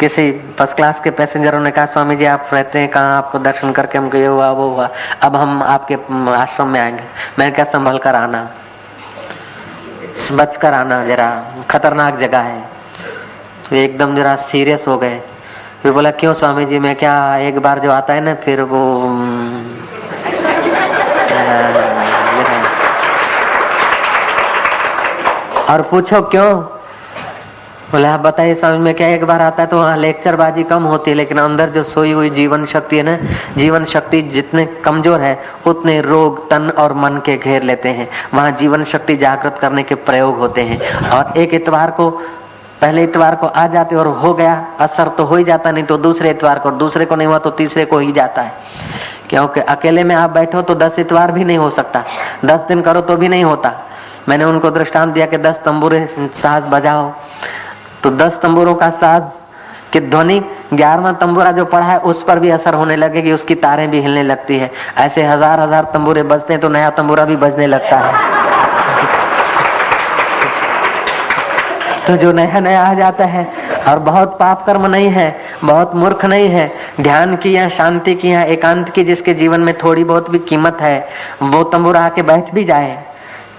किसी फ़र्स्ट क्लास के पैसेंजरों ने कहा, स्वामी जी, आप रहते हैं कहाँ? आपको दर्शन करके हमको ये हुआ, वो हुआ। अब हम आपके आश्रम में आएँगे। मैंने क्या संभल कर आना। बच कर आना जरा, खतरनाक जगह है। तो एकदम जरा सीरियस हो गए। फिर बोला, क्यों स्वामी जी मैं क्या एक बार जो आता है ना, फिर वो और पूछो, क्यों? बोले, आप बताइए, समझ में क्या एक बार आता है तो वहाँ लेक्चर बाजी कम होती है, लेकिन अंदर जो सोई हुई जीवन शक्ति है ना, जीवन शक्ति जितने कमज़ोर है, उतने रोग तन और मन के घेर लेते हैं। वहाँ जीवन शक्ति जागृत करने के प्रयोग होते हैं। और एक इतवार को, पहले इतवार को आ जाते और हो गया, असर तो हो ही जाता, नहीं तो दूसरे इतवार को, दूसरे को नहीं हुआ तो तीसरे को ही जाता है। क्योंकि अकेले में आप बैठो तो दस इतवार भी नहीं हो सकता, दस दिन करो तो भी नहीं होता। मैंने उनको दृष्टांत दिया कि दस तंबूरे साज बजाओ। तो दस तंबूरों का साज की ध्वनि, ग्यारहवा तंबूरा जो पड़ा है, उस पर भी असर होने लगेगी उसकी तारें भी हिलने लगती है। ऐसे हज़ार हज़ार तंबूरे बजते हैं तो नया तंबूरा भी बजने लगता है। तो जो नया नया आ जाता है, और बहुत पाप कर्म नहीं है, बहुत मूर्ख नहीं है, ध्यान की या शांति की या एकांत की जिसके जीवन में थोड़ी बहुत भी कीमत है, वो तंबूरा आके बैठ भी जाए।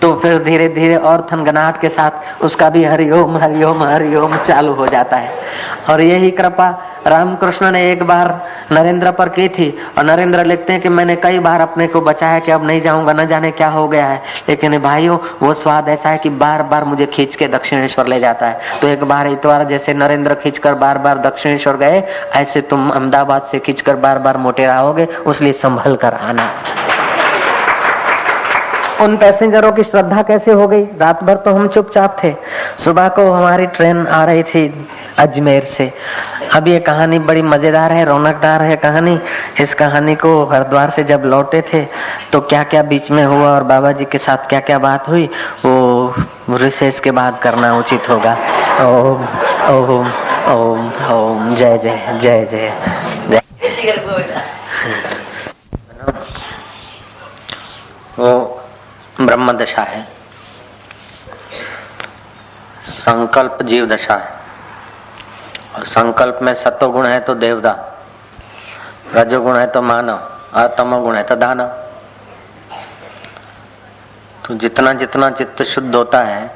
तो फिर धीरे धीरे और थनगनाहट के साथ उसका भी हरिओम हरिओम हरिओम चालू हो जाता है। और यही कृपा रामकृष्ण ने एक बार नरेंद्र पर की थी। और नरेंद्र लिखते हैं कि मैंने कई बार अपने को बचाया कि अब नहीं जाऊँगा, न जाने क्या हो गया है। लेकिन भाइयों, वो स्वाद ऐसा है कि बार बार मुझे खींच के दक्षिणेश्वर ले जाता है। तो एक बार इतवार जैसे नरेंद्र खींचकर बार बार दक्षिणेश्वर गए, ऐसे तुम अहमदाबाद से खींच कर बार बार मोटे रहोगे उसलिए संभल कर आना। उन पैसेंजरों की श्रद्धा कैसे हो गई? रात भर तो हम चुपचाप थे। सुबह को हमारी ट्रेन आ रही थी अजमेर से। अब ये कहानी बड़ी मज़ेदार है रौनकदार है कहानी। इस कहानी को हरिद्वार से जब लौटे थे तो क्या क्या बीच में हुआ और बाबा जी के साथ क्या क्या बात हुई वो रिसेस के बाद करना उचित होगा। ओम ओम ओम ओम। जय जय जय जय। जय वो ब्रह्म दशा है। संकल्प जीव दशा है। और संकल्प में सत्व गुण है तो देवदा रजोगुण है तो मानव, और तमो गुण है तो दानव। तो जितना जितना चित्त शुद्ध होता है,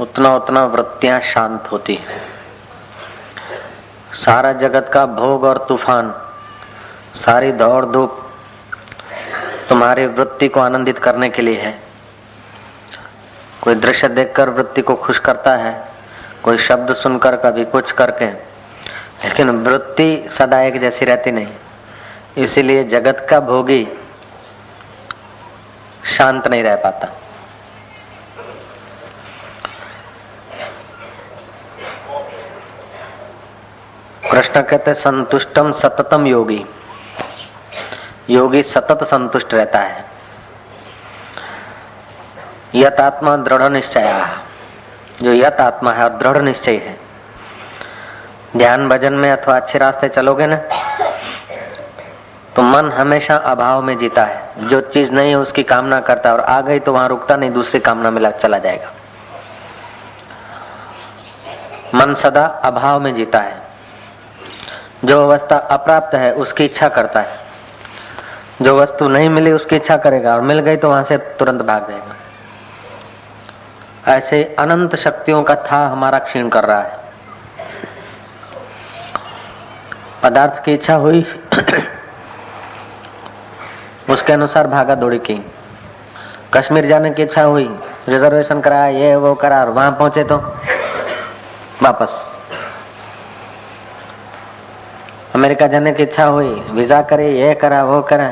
उतना उतना वृत्तियाँ शांत होती है। सारा जगत का भोग और तूफ़ान, सारी दौड़ धूप तुम्हारी वृत्ति को आनंदित करने के लिए है। कोई दृश्य देखकर वृत्ति को खुश करता है, कोई शब्द सुनकर कभी कुछ करके, लेकिन वृत्ति सदा एक जैसी रहती नहीं। इसीलिए जगत का भोगी शांत नहीं रह पाता। कृष्ण कहते संतुष्टम सततम योगी। योगी सतत संतुष्ट रहता है। यत आत्मा दृढ़ निश्चय जो यत आत्मा है और दृढ़ निश्चय है। ध्यान भजन में अथवा अच्छे रास्ते चलोगे ना तो मन हमेशा अभाव में जीता है। जो चीज़ नहीं है, उसकी कामना करता है और आ गई तो वहाँ रुकता नहीं, दूसरी कामना में चला जाएगा। मन सदा अभाव में जीता है। जो अवस्था अप्राप्त है, उसकी इच्छा करता है। जो वस्तु नहीं मिली उसकी इच्छा करेगा और मिल गई तो वहाँ से तुरंत भाग जाएगा। ऐसे अनंत शक्तियों का था हमारा क्षीण कर रहा है। पदार्थ की इच्छा हुई, उसके अनुसार भागा दौड़ी की। कश्मीर जाने की इच्छा हुई, रिजर्वेशन कराया, ये, वो करा और वहाँ पहुँचे तो वापस। अमेरिका जाने की इच्छा हुई, वीज़ा करे, ये करा, वो करा।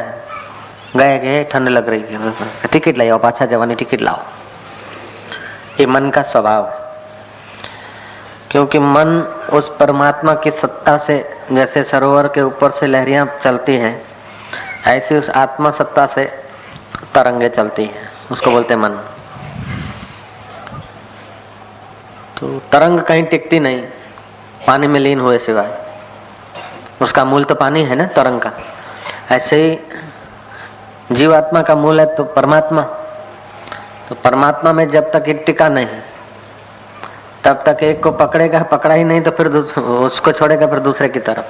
गए गए, ठंड लग रही है टिकट ले आओ, पाछा जवानी टिकट लाओ। ये मन का स्वभाव है। क्योंकि मन उस परमात्मा की सत्ता से, जैसे सरोवर के ऊपर से लहरियाँ चलती हैं, ऐसी उस आत्मा सत्ता से तरंगे चलती हैं। उसको बोलते मन। तो तरंग कहीं टिकती नहीं, पानी में लीन हुए सिवाय। उसका मूल तो पानी है ना, तरंग का। ऐसे ही जीवात्मा का मूल है तो परमात्मा। तो परमात्मा में जब तक एक टिका नहीं तब तक एक को पकड़ेगा, पकड़ा ही नहीं तो फिर उसको छोड़ेगा फिर दूसरे की तरफ़।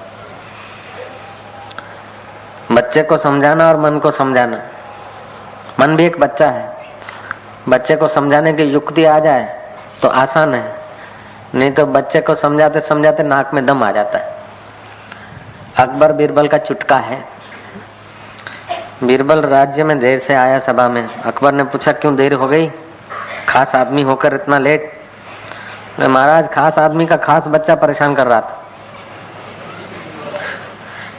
बच्चे को समझाना और मन को समझाना। मन भी एक बच्चा है। बच्चे को समझाने की युक्ति आ जाए तो आसान है। नहीं तो बच्चे को समझाते समझाते नाक में दम आ जाता है। अकबर बीरबल का चुटका है। बीरबल राज्य में देर से आया सभा में। अकबर ने पूछा, क्यों देर हो गई? खास आदमी होकर इतना लेट? महाराज, खास आदमी का खास बच्चा परेशान कर रहा था।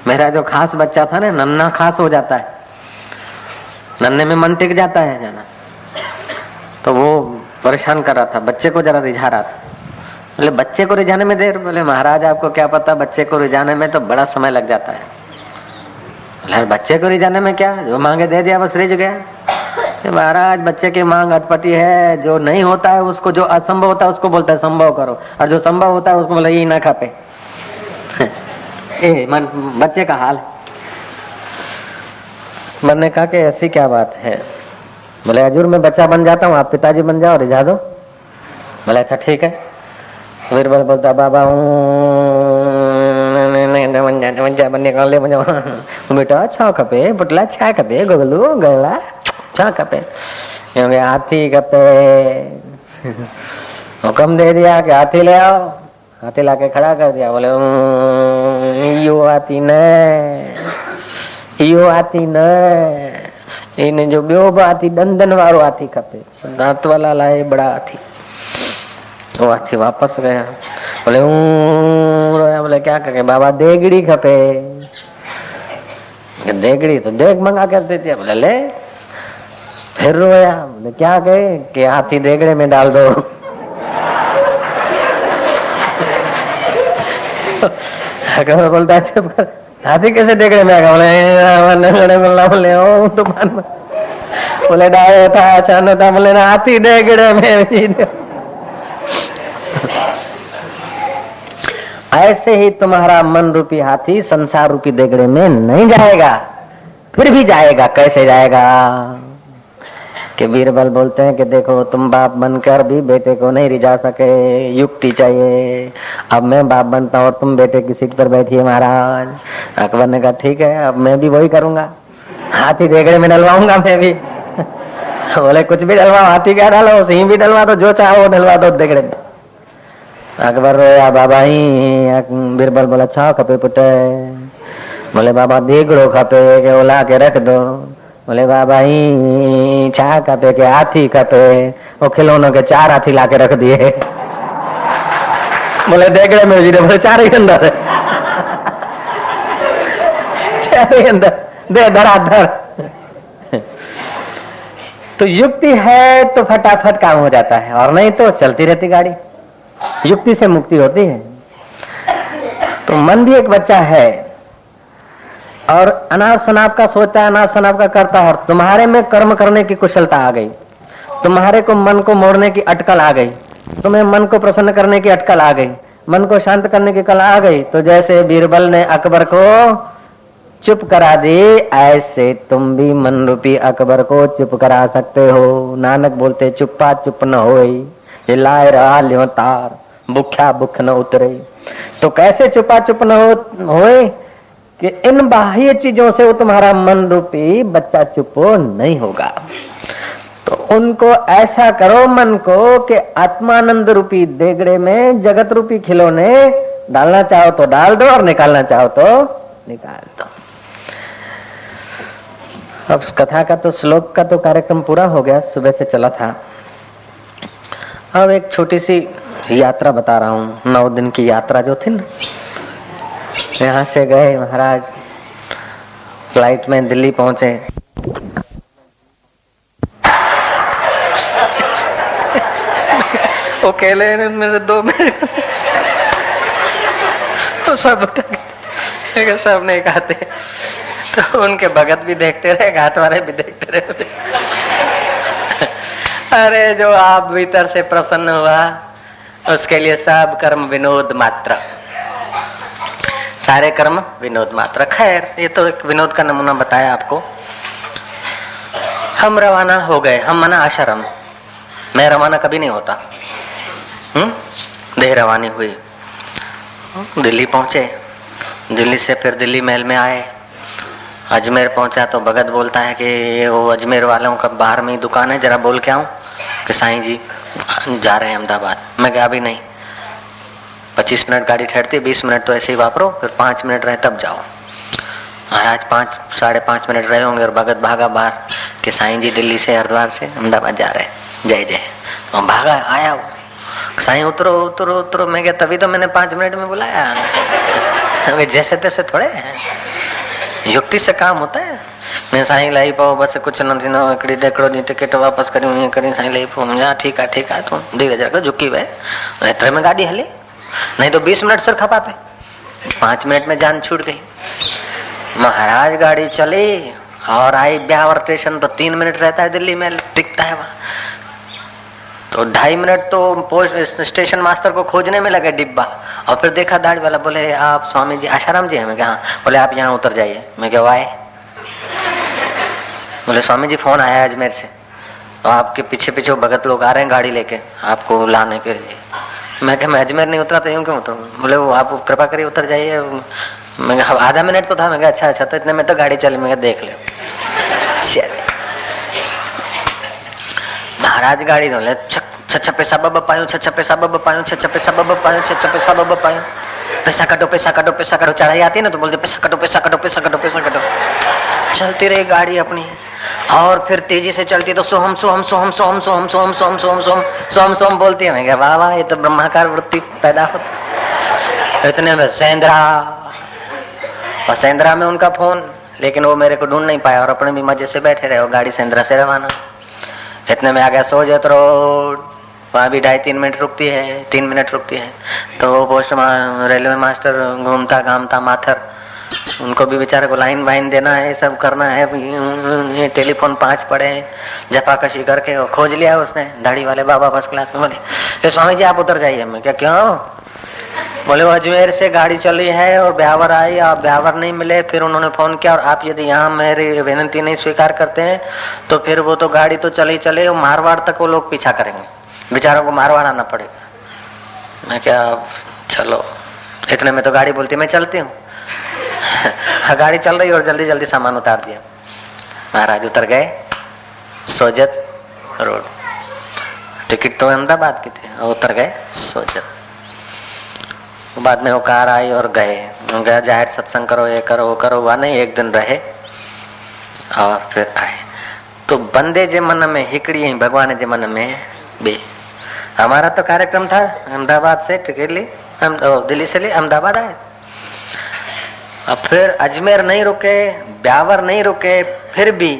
मेरा जो खास बच्चा था ना, नन्ना खास हो जाता है। नन्ने में मन टिक जाता है जाना तो वो परेशान कर रहा था। बच्चे को जरा रिझा रहा था। बोले बच्चे को रिझाने में देर? बोले महाराज आपको क्या पता बच्चे को रिझाने में तो बड़ा समय लग जाता है। बच्चे को रिझाने में क्या? जो मांगे दे दिया बस रिझ गया। महाराज बच्चे की मांग अटपटी है जो नहीं होता है उसको जो असंभव होता है उसको बोलता है संभव करो। और जो संभव होता है उसको बोला ये ना खापे। ए, मन बच्चे का हाल। मन ने कहा कि ऐसी क्या बात है? बोले हजूर मैं बच्चा बन जाता हूँ आप पिताजी बन जाओ रिझा दो। बोले अच्छा ठीक है। फिर बोल बोलता बाबा बेटा छा खपे पुटला छा खपे गोगलू गला छा खपे क्योंकि हाथी खपे हुक्म दे दिया कि हाथी ले आओ हाथी लाके खड़ा कर दिया बोले यो हाथी न यो हाथी न इन जो ॿियो हाथी ॾंदनि वारो हाथी खपे दांत वाला लाए बड़ा हाथी वो हाथी वापस गया। बोले रोया, बोले, क्या करे? बाबा, देगड़ी खपे। देगड़ी तो देग मंगा कर देती है। बोले, ले। फिर रोया। बोले, क्या कहे? कि हाथी देगड़े में डाल दो। बोलता है हाथी कैसे देगड़े में आगा बोले बोला बोले, ओ, तूफ़ान बोले डायो था, अचानक था। बोले, ना, हाथी देगड़े में ऐसे ही तुम्हारा मन रूपी हाथी संसार रूपी देगड़े में नहीं जाएगा। फिर भी जाएगा, कैसे जाएगा? कि बीरबल बोलते हैं कि देखो, तुम बाप बनकर भी बेटे को नहीं रिझा सके, युक्ति चाहिए। अब मैं बाप बनता हूँ और तुम बेटे की सीट पर बैठिए महाराज। अकबर ने कहा, ठीक है, अब मैं भी वही करूँगा। हाथी देगड़े में डलवाऊँगा मैं भी। बोले, कुछ भी डलवाओ, हाथी क्या डालो सिंह भी डलवा दो, जो चाहो वो डलवा दो देगड़े में। अकबर रोया, बाबा ही बीरबल बोला छा खपे पुट। बोले, बाबा देगड़ो खपे, के ओला के रख दो। बोले, बाबा ही, छा खपे, के हाथी खपे, वो खिलौनों के चार हाथी ला के रख दिए। बोले देगड़े में जीरे बोले, चार ही अंदर चार ही अंदर, दे धराधर तो युक्ति है तो फटाफट काम हो जाता है, और नहीं तो चलती रहती गाड़ी। युक्ति से मुक्ति होती है। तो मन भी एक बच्चा है और अनाप शनाप का सोचता है अनाप शनाप का करता है और तुम्हारे में कर्म करने की कुशलता आ गई। तुम्हारे को मन को मोड़ने की अटकल आ गई। तुम्हें मन को प्रसन्न करने की अटकल आ गई। मन को शांत करने की कला आ गई। तो जैसे बीरबल ने अकबर को चुप करा दी, ऐसे तुम भी मन रूपी अकबर को चुप करा सकते हो। नानक बोलते, चुप्पा चुप न हो लाए रहा लियो तार, भूख्या भूख न उतरे। तो कैसे चुपा चुप न हो, होए कि इन बाह्य चीज़ों से वो तुम्हारा मन रूपी बच्चा चुप नहीं होगा? तो उनको ऐसा करो मन को कि आत्मानंद रूपी देगड़े में जगत रूपी खिलौने डालना चाहो तो डाल दो और निकालना चाहो तो निकाल दो। अब कथा का तो श्लोक का तो कार्यक्रम पूरा हो गया, सुबह से चला था। अब एक छोटी सी यात्रा बता रहा हूँ। नौ दिन की यात्रा जो थी ना, यहाँ से गए महाराज। फ़्लाइट में दिल्ली पहुँचे। वो अकेले मेरे दो मिनट तो सब सब नहीं खाते तो उनके भगत भी देखते रहे, घाट वाले भी देखते रहे। अरे जो आप भीतर से प्रसन्न हुआ, उसके लिए सब कर्म विनोद मात्र। सारे कर्म विनोद मात्र। खैर, ये तो एक विनोद का नमूना बताया आपको। हम रवाना हो गए, हम मना आश्रम। मैं रवाना कभी नहीं होता। हम्म? देह रवानी हुई। दिल्ली पहुँचे। दिल्ली से फिर दिल्ली महल में आए। अजमेर पहुँचा तो भगत बोलता है कि वो अजमेर वालों का बाहर में ही दुकान है, जरा बोल के आऊँ कि साईं जी, जा रहे हैं अहमदाबाद। मैं क्या अभी नहीं। पच्चीस मिनट गाड़ी ठहरती, बीस मिनट तो ऐसे ही वापरो, फिर पाँच मिनट रहे तब जाओ। महाराज पाँच, साढ़े पाँच मिनट रहे होंगे और भगत भागा बाहर कि साईं जी दिल्ली से, हरिद्वार से, अहमदाबाद जा रहे हैं। जय जय। तो भागा, आया वो। साईं, उतरो उतरो उतरो। मैं क्या तभी तो मैंने पाँच मिनट में बुलाया। जैसे तैसे थोड़े युक्ति से काम होता है। मैं साईं लाई पाओ बस कुछ न थी हिकिड़ी ॾेकड़ो टिकट वापस करियूं ईअं करी साईं लाई पाओ मुंहिंजा ठीकु आहे ठीकु आहे तूं। धीरे धीरे झुकी वए एतिरे में गाड़ी हली। नहीं तो बीस मिनट सिर खपाते। पाँच मिनट में जान छूट गई। महाराज, गाड़ी चली। और आई ब्यावर स्टेशन तो तीन मिनट रहता है दिल्ली में, टिकता है वहाँ। तो ढाई मिनट तो स्टेशन मास्टर को खोजने में लगे डिब्बा। और फिर देखा दाढ़ी वाला बोले, आप स्वामी जी आशाराम जी हमें कहा, बोले, आप यहाँ उतर जाइए। मैं क्या आए बोले स्वामी जी फ़ोन आया अजमेर से। तो आपके पीछे पीछे भगत लोग आ रहे हैं गाड़ी लेके, आपको लाने के लिए। मैं क्या मैं अजमेर नहीं उतरा तो यूँ क्यों उतरू? बोले, वो, आप कृपा करिए उतर जाइए। मैं आधा मिनट तो था। मैं अच्छा अच्छा तो इतने में तो गाड़ी चली। मैं देख लो। महाराज गाड़ी बोले छह पैसा बब पायो छह पैसा बब पायो छह पैसा बब पायो छह पैसा बब पायो पैसा कटो पैसा कटो पैसा कटो चढ़ाई आती है ना तो बोलते पैसा कटो पैसा कटो पैसा कटो पैसा कटो चलती रही गाड़ी अपनी और फिर तेज़ी से चलती तो सोहम सोहम सोहम सोहम सोहम सोहम सोहम सोहम सोहम सोहम सोहम बोलती है मैं वाह वाह ये तो ब्रह्माकार वृत्ति पैदा होती इतने में सेंद्रा और सेंद्रा में उनका फ़ोन लेकिन वो मेरे को ढूंढ नहीं पाया और अपने भी मज़े से बैठे रहे गाड़ी सेंद्रा से रवाना इतने में आ गया सोजत रोड। वहाँ भी ढाई तीन मिनट रुकती है, तीन मिनट रुकती है। तो पोस्ट रेलवे मास्टर घूमता, घामता, माथर। उनको भी बेचारे को लाइन वाइन देना है सब करना है। टेलीफोन पाँच पड़े जपा कशी करके खोज लिया उसने। दाढ़ी वाले बाबा फ़र्स्ट क्लास में बोले स्वामी जी, आप उतर जाइए। मैं क्या, क्यों? बोले वो अजमेर से गाड़ी चली है और ब्यावर आई, आप ब्यावर नहीं मिले, फिर उन्होंने फ़ोन किया और आप यदि यहाँ मेरी विनती नहीं स्वीकार करते हैं तो फिर वो तो गाड़ी तो चली चले मारवाड़ तक वो लोग पीछा करेंगे। बेचारों को मारवाड़ आना पड़ेगा। मैं क्या, चलो, इतने में तो गाड़ी बोलती मैं चलती हूँ। गाड़ी चल रही और जल्दी जल्दी सामान उतार दिया। महाराज उतर गए, सोजत रोड। टिकट तो अहमदाबाद की थी उतर गए, सोजत। बाद में वो कार आई और गए। गया ज़ाहिर सत्संग करो, ये करो, वो करो, वह नहीं, एक दिन रहे और फिर आए। तो बंदे जे मन में, हिकड़ी है, भगवान जे मन में बे हमारा तो कार्यक्रम था, अहमदाबाद से टिकट ली हम दिल्ली से ले, अहमदाबाद आए। अब फिर अजमेर नहीं रुके, ब्यावर नहीं रुके, फिर भी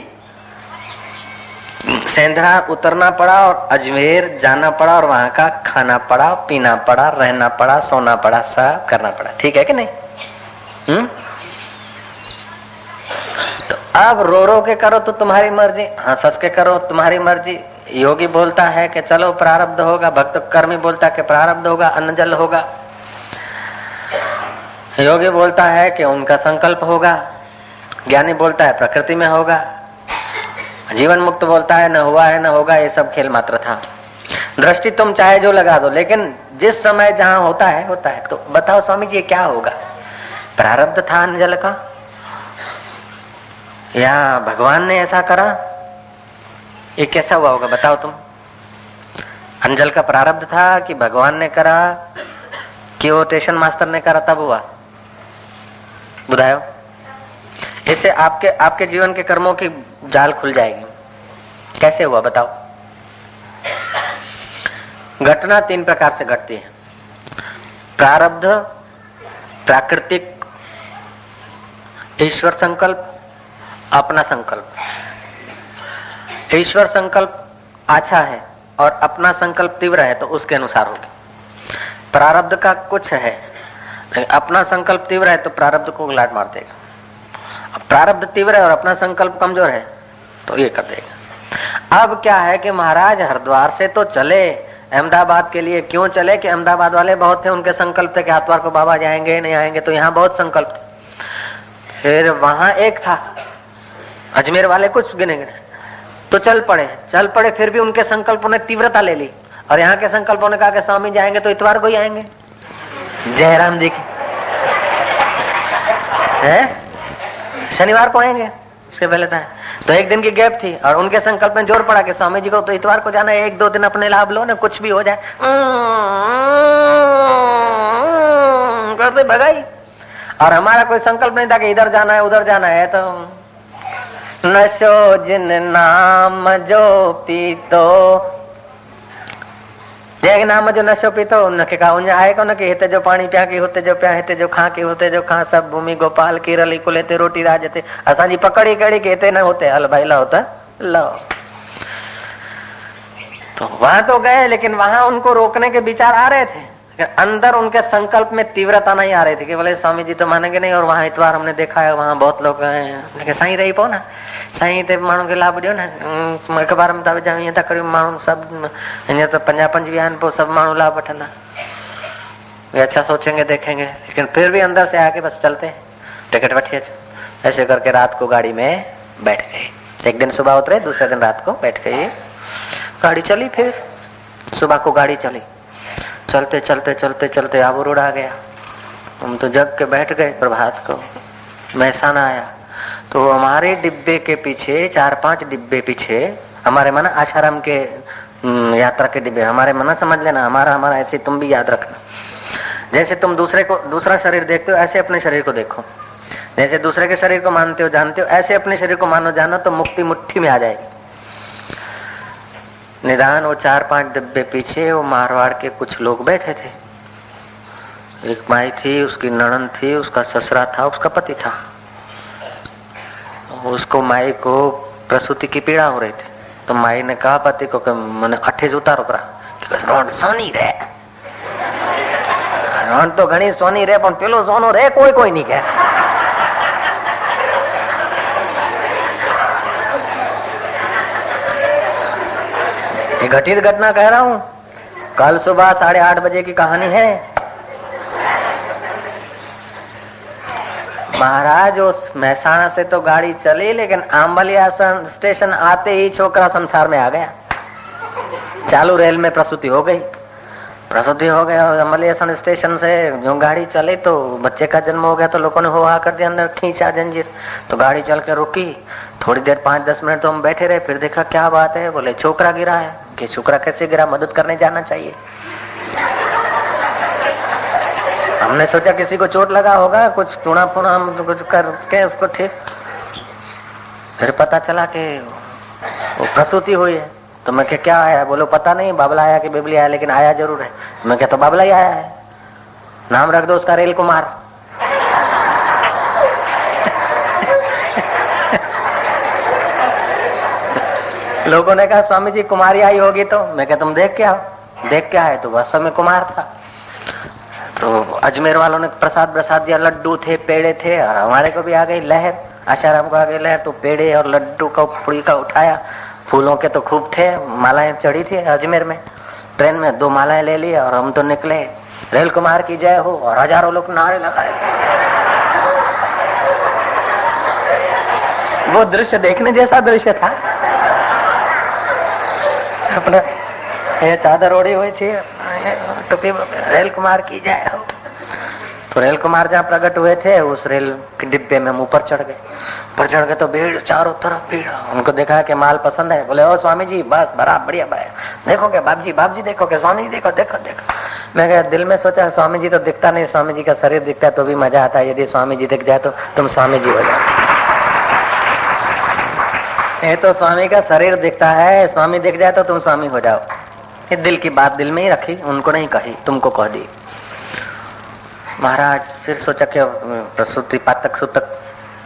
सेंधरा उतरना पड़ा और अजमेर जाना पड़ा और वहाँ का खाना पड़ा, पीना पड़ा, रहना पड़ा, सोना पड़ा, सब करना पड़ा। ठीक है कि नहीं? हम्म? तो अब रो रो के करो तो तुम्हारी मर्ज़ी। हाँ सस के करो, तुम्हारी मर्ज़ी। योगी बोलता है कि चलो, प्रारब्ध होगा। भक्त कर्मी बोलता है कि प्रारब्ध होगा अन्न जल होगा। योगी बोलता है कि उनका संकल्प होगा। ज्ञानी बोलता है, प्रकृति में होगा। जीवन मुक्त बोलता है, न हुआ है, न होगा, ये सब खेल मात्र था। दृष्टि तुम चाहे जो लगा दो, लेकिन जिस समय जहाँ होता है होता है। तो बताओ स्वामी जी क्या होगा? प्रारब्ध था अंजल का? या भगवान ने ऐसा करा? ये कैसा हुआ होगा, बताओ तुम। अंजल का प्रारब्ध था कि भगवान ने करा, कि वो स्टेशन मास्टर ने करा, तब हुआ। बुधायो इससे आपके आपके जीवन के कर्मों की जाल खुल जाएगी। कैसे हुआ बताओ? घटना तीन प्रकार से घटती है। प्रारब्ध, प्राकृतिक, ईश्वर संकल्प, अपना संकल्प। ईश्वर संकल्प अच्छा है और अपना संकल्प तीव्र है तो उसके अनुसार होगी। प्रारब्ध का कुछ है अपना संकल्प तीव्र है तो प्रारब्ध को लाट मार देगा। प्रारब्ध तीव्र है और अपना संकल्प कमज़ोर है तो ये कर देगा। अब क्या है कि महाराज हरिद्वार से तो चले, अहमदाबाद के लिए क्यों चले? कि अहमदाबाद वाले बहुत थे, उनके संकल्प थे कि हरिद्वार को बाबा जाएँगे, नहीं आएँगे तो यहाँ बहुत संकल्प थे। फिर वहाँ एक था, अजमेर वाले कुछ गिने गिने तो चल पड़े चल पड़े, फिर भी उनके संकल्पों ने तीव्रता ले ली। और यहाँ के संकल्पों ने कहा कि स्वामी जाएँगे तो इतवार को ही आएँगे। जयराम जी की। है? शनिवार को आएँगे, उसके पहले था तो एक दिन की गैप थी, और उनके संकल्प में ज़ोर पड़ा कि स्वामी जी को तो इतवार को जाना है, एक दो दिन अपने लाभ लो ना, कुछ भी हो जाए। करते भगाई और हमारा कोई संकल्प नहीं था कि इधर जाना है, उधर जाना है तो नशो जिन नाम जो पी जय नाम जो नशो पीतो की हिते जो पाणी पिया की हुते जो पिया, हिते जो खा की, हुते जो खा, सब भूमि, गोपाल की रली कुले ते रोटी, राज, ते। असांजी पकड़ी कड़ी की हिते न होते। हल भाई लो तो। लो तो वहाँ तो गए, लेकिन वहाँ उनको रोकने के विचार आ रहे थे। अंदर उनके संकल्प में तीव्रता नहीं आ रही थी कि बोले, स्वामी जी तो मानेंगे नहीं, और वहाँ इतवार हमने देखा है, वहाँ बहुत लोग हैं। लेकिन सही रही पो ना। साईं हिते माण्हुनि खे लाभ ॾियो न अख़बार में था विझूं ईअं था करियूं माण्हू सभु हीअं त पंजाह पंजवीह आहिनि पोइ सभु माण्हू लाभ वठंदा वे अच्छा सोचेंगे देखेंगे लेकिन फिर भी अंदर से आके बस चलते टिकट बैठिए ऐसे करके रात को गाड़ी में बैठ गए एक दिन सुबह उतरे दूसरे दिन रात को बैठ गए गाड़ी चली फिर सुबह को गाड़ी चली चलते चलते चलते चलते आबू रोड आ गया हम तो जग के बैठ गए प्रभात को महसाना आया तो हमारे डिब्बे के पीछे, चार पाँच डिब्बे पीछे, हमारे मना आशाराम के यात्रा के डिब्बे, हमारे मना समझ लेना, हमारा हमारा, ऐसे तुम भी याद रखना। जैसे तुम दूसरे को, दूसरा शरीर देखते हो, ऐसे अपने शरीर को देखो। जैसे दूसरे के शरीर को मानते हो, जानते हो, ऐसे अपने शरीर को मानो, जानो तो मुक्ति मुट्ठी में आ जाएगी। निदान, वो चार पाँच डिब्बे पीछे, वो मारवाड़ के कुछ लोग बैठे थे। एक माई थी, उसकी नणन थी, उसका ससुरा था, उसका पति था। उसको माई को प्रसूति की पीड़ा हो रही थी तो माई ने कहा पति को कि मैंने अठे જ ઉતારો કરા રોણ સોની રે રોણ તો ઘણી સોની રે પણ પેલો સોનો રે કોઈ કોઈ નહીં કે ये घटित घटना कह रहा हूं कल सुबह साढ़े आठ बजे की कहानी है महाराज, उस महसाणा से तो गाड़ी चली, लेकिन आंबलिया स्टेशन आते ही छोकरा संसार में आ गया। चालू रेल में प्रसूति हो गई। प्रसूति हो गया अम्बलिया स्टेशन से जो गाड़ी चली तो बच्चे का जन्म हो गया तो लोगों ने हो हा कर दिया, अंदर खींचा जंजीर। तो गाड़ी चल के रुकी। थोड़ी देर पाँच दस मिनट तो हम बैठे रहे, फिर देखा क्या बात है, बोले, छोकरा गिरा है। कि छोकरा कैसे गिरा, मदद करने जाना चाहिए। हमने सोचा किसी को चोट लगा होगा, कुछ टूणा फूना हम तो कुछ करके उसको ठीक। फिर पता चला कि वो प्रसूति हुई है। तो मैं क्या क्या आया? बोलो, पता नहीं, बाबला आया कि बिबली आया, लेकिन आया ज़रूर है। तो मैं क्या तो बाबला ही आया है। नाम रख दो उसका, रेल कुमार। लोगों ने कहा, स्वामी जी, कुमारी आई होगी तो। मैं क्या तुम देख क्या हो देख क्या है तो वह में कुमार था। तो अजमेर वालों ने प्रसाद प्रसाद दिया, लड्डू थे, पेड़े थे, और हमारे को भी आ गई लहर। आशाराम को आ गई लहर तो पेड़े और लड्डू का पुड़ी का उठाया। फूलों के तो खूब थे, मालाएँ चढ़ी थी अजमेर में। ट्रेन में दो मालाएँ ले ली और हम तो निकले। रेल कुमार की जय हो और हज़ारों लोग नारे लगाए। वो दृश्य देखने जैसा दृश्य था। अपना ये चादर ओढ़ी हुई थी। तो रेल कुमार की जय हो। तो रेल कुमार जहाँ प्रकट हुए थे, उस रेल के डिब्बे में हम ऊपर चढ़ गए। ऊपर चढ़ गए तो भीड़, चारों तरफ़ भीड़। उनको देखा कि माल पसंद है, बोले, ओ स्वामी जी बस बड़ा बढ़िया भाई देखो क्या बाप जी बाप जी देखो क्या स्वामी जी देखो देखो। देखो मैं क्या दिल में सोचा स्वामी जी तो दिखता नहीं स्वामी जी का शरीर दिखता है तो भी मज़ा आता है। यदि स्वामी जी दिख जाए तो तुम स्वामी जी हो जाओ। ये तो स्वामी का शरीर दिखता है, स्वामी दिख जाए तो तुम स्वामी हो जाओ। ये दिल की बात दिल में ही रखी, उनको नहीं कही, तुमको कह दी। महाराज फिर सोचा कि प्रसूति पातक सुतक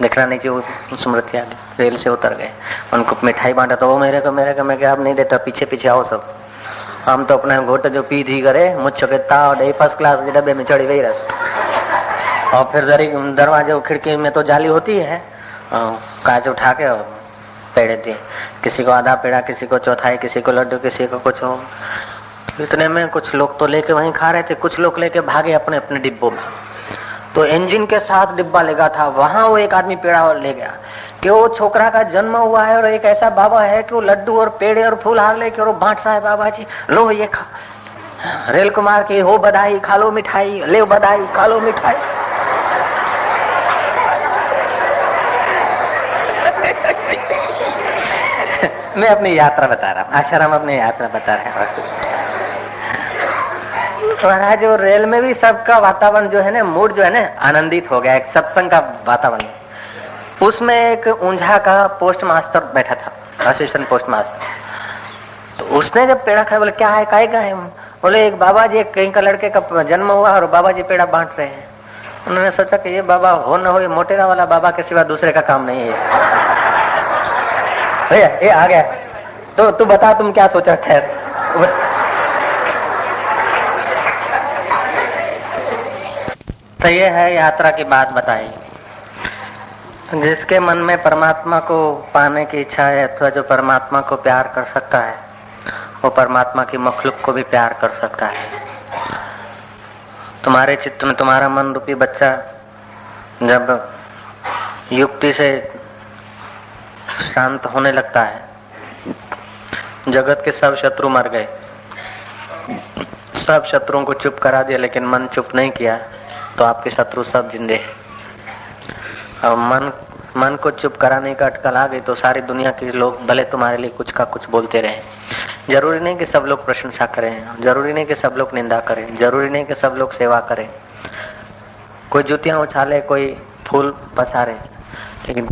देखना नहीं चाहिए स्मृति आ गई रेल से उतर गए। उनको मिठाई बांटा तो वो मेरे को मेरे को, मैं क्या अब नहीं देता, पीछे पीछे आओ सब। हम तो अपने घोट जो पी थी करे, मुझो के ताव फ़र्स्ट क्लास के डब्बे में चढ़ी गई रस और फिर दरी, दरवाजे खिड़की में तो जाली होती है। कांच उठा के पेड़े दिए। किसी को आधा पेड़ा, किसी को चौथाई, किसी को लड्डू, किसी को कुछ हो इतने में कुछ लोग तो लेके वहीं खा रहे थे, कुछ लोग लेके भागे अपने अपने डिब्बों में। तो इंजन के साथ डिब्बा लेगा था, वहाँ वो एक आदमी पेड़ा और ले गया कि वो छोकरा का जन्म हुआ है और एक ऐसा बाबा है कि वो लड्डू और पेड़े और फूल हार लेके और बांट रहा है बाबा जी लो ये खा। रेल कुमार की, हो बधाई, खा लो मिठाई, ले बधाई, खा लो मिठाई। मैं अपनी यात्रा बता रहा हूँ, आशाराम अपनी यात्रा बता रहे हैं महाराज वो रेल में भी सबका वातावरण जो है ना मूड जो है ना, आनंदित हो गया, एक सत्संग का वातावरण। उसमें एक ऊंझा का पोस्ट मास्टर बैठा था असिस्टेंट पोस्ट मास्टर तो उसने जब पेड़ा खाया, बोले, क्या है काय का है? बोले, एक बाबा जी कहीं का लड़के का जन्म हुआ और बाबा जी पेड़ा बांट रहे हैं। उन्होंने सोचा कि ये बाबा हो न हो, ये मोटेरा वाला बाबा के सिवा दूसरे का काम नहीं है। भैया, ये आ गया। तो तू बता, तुम क्या सोचा ठहर तो ये है यात्रा की बात बताई। जिसके मन में परमात्मा को पाने की इच्छा है अथवा जो परमात्मा को प्यार कर सकता है, वो परमात्मा की मखलूक को भी प्यार कर सकता है। तुम्हारे चित्त में तुम्हारा मन रूपी बच्चा जब युक्ति से शांत होने लगता है, जगत के सब शत्रु मर गए। सब शत्रुओं को चुप करा दिया, लेकिन मन चुप नहीं किया। तो आपके शत्रु सब जिंदे अब मन मन को चुप कराने का अटकल आ गई तो सारी दुनिया के लोग भले तुम्हारे लिए कुछ का कुछ बोलते रहे। ज़रूरी नहीं कि सब लोग प्रशंसा करें, ज़रूरी नहीं कि सब लोग निंदा करें, ज़रूरी नहीं कि सब लोग सेवा करें। कोई जुतियाँ उछाले, कोई फूल पसारे, लेकिन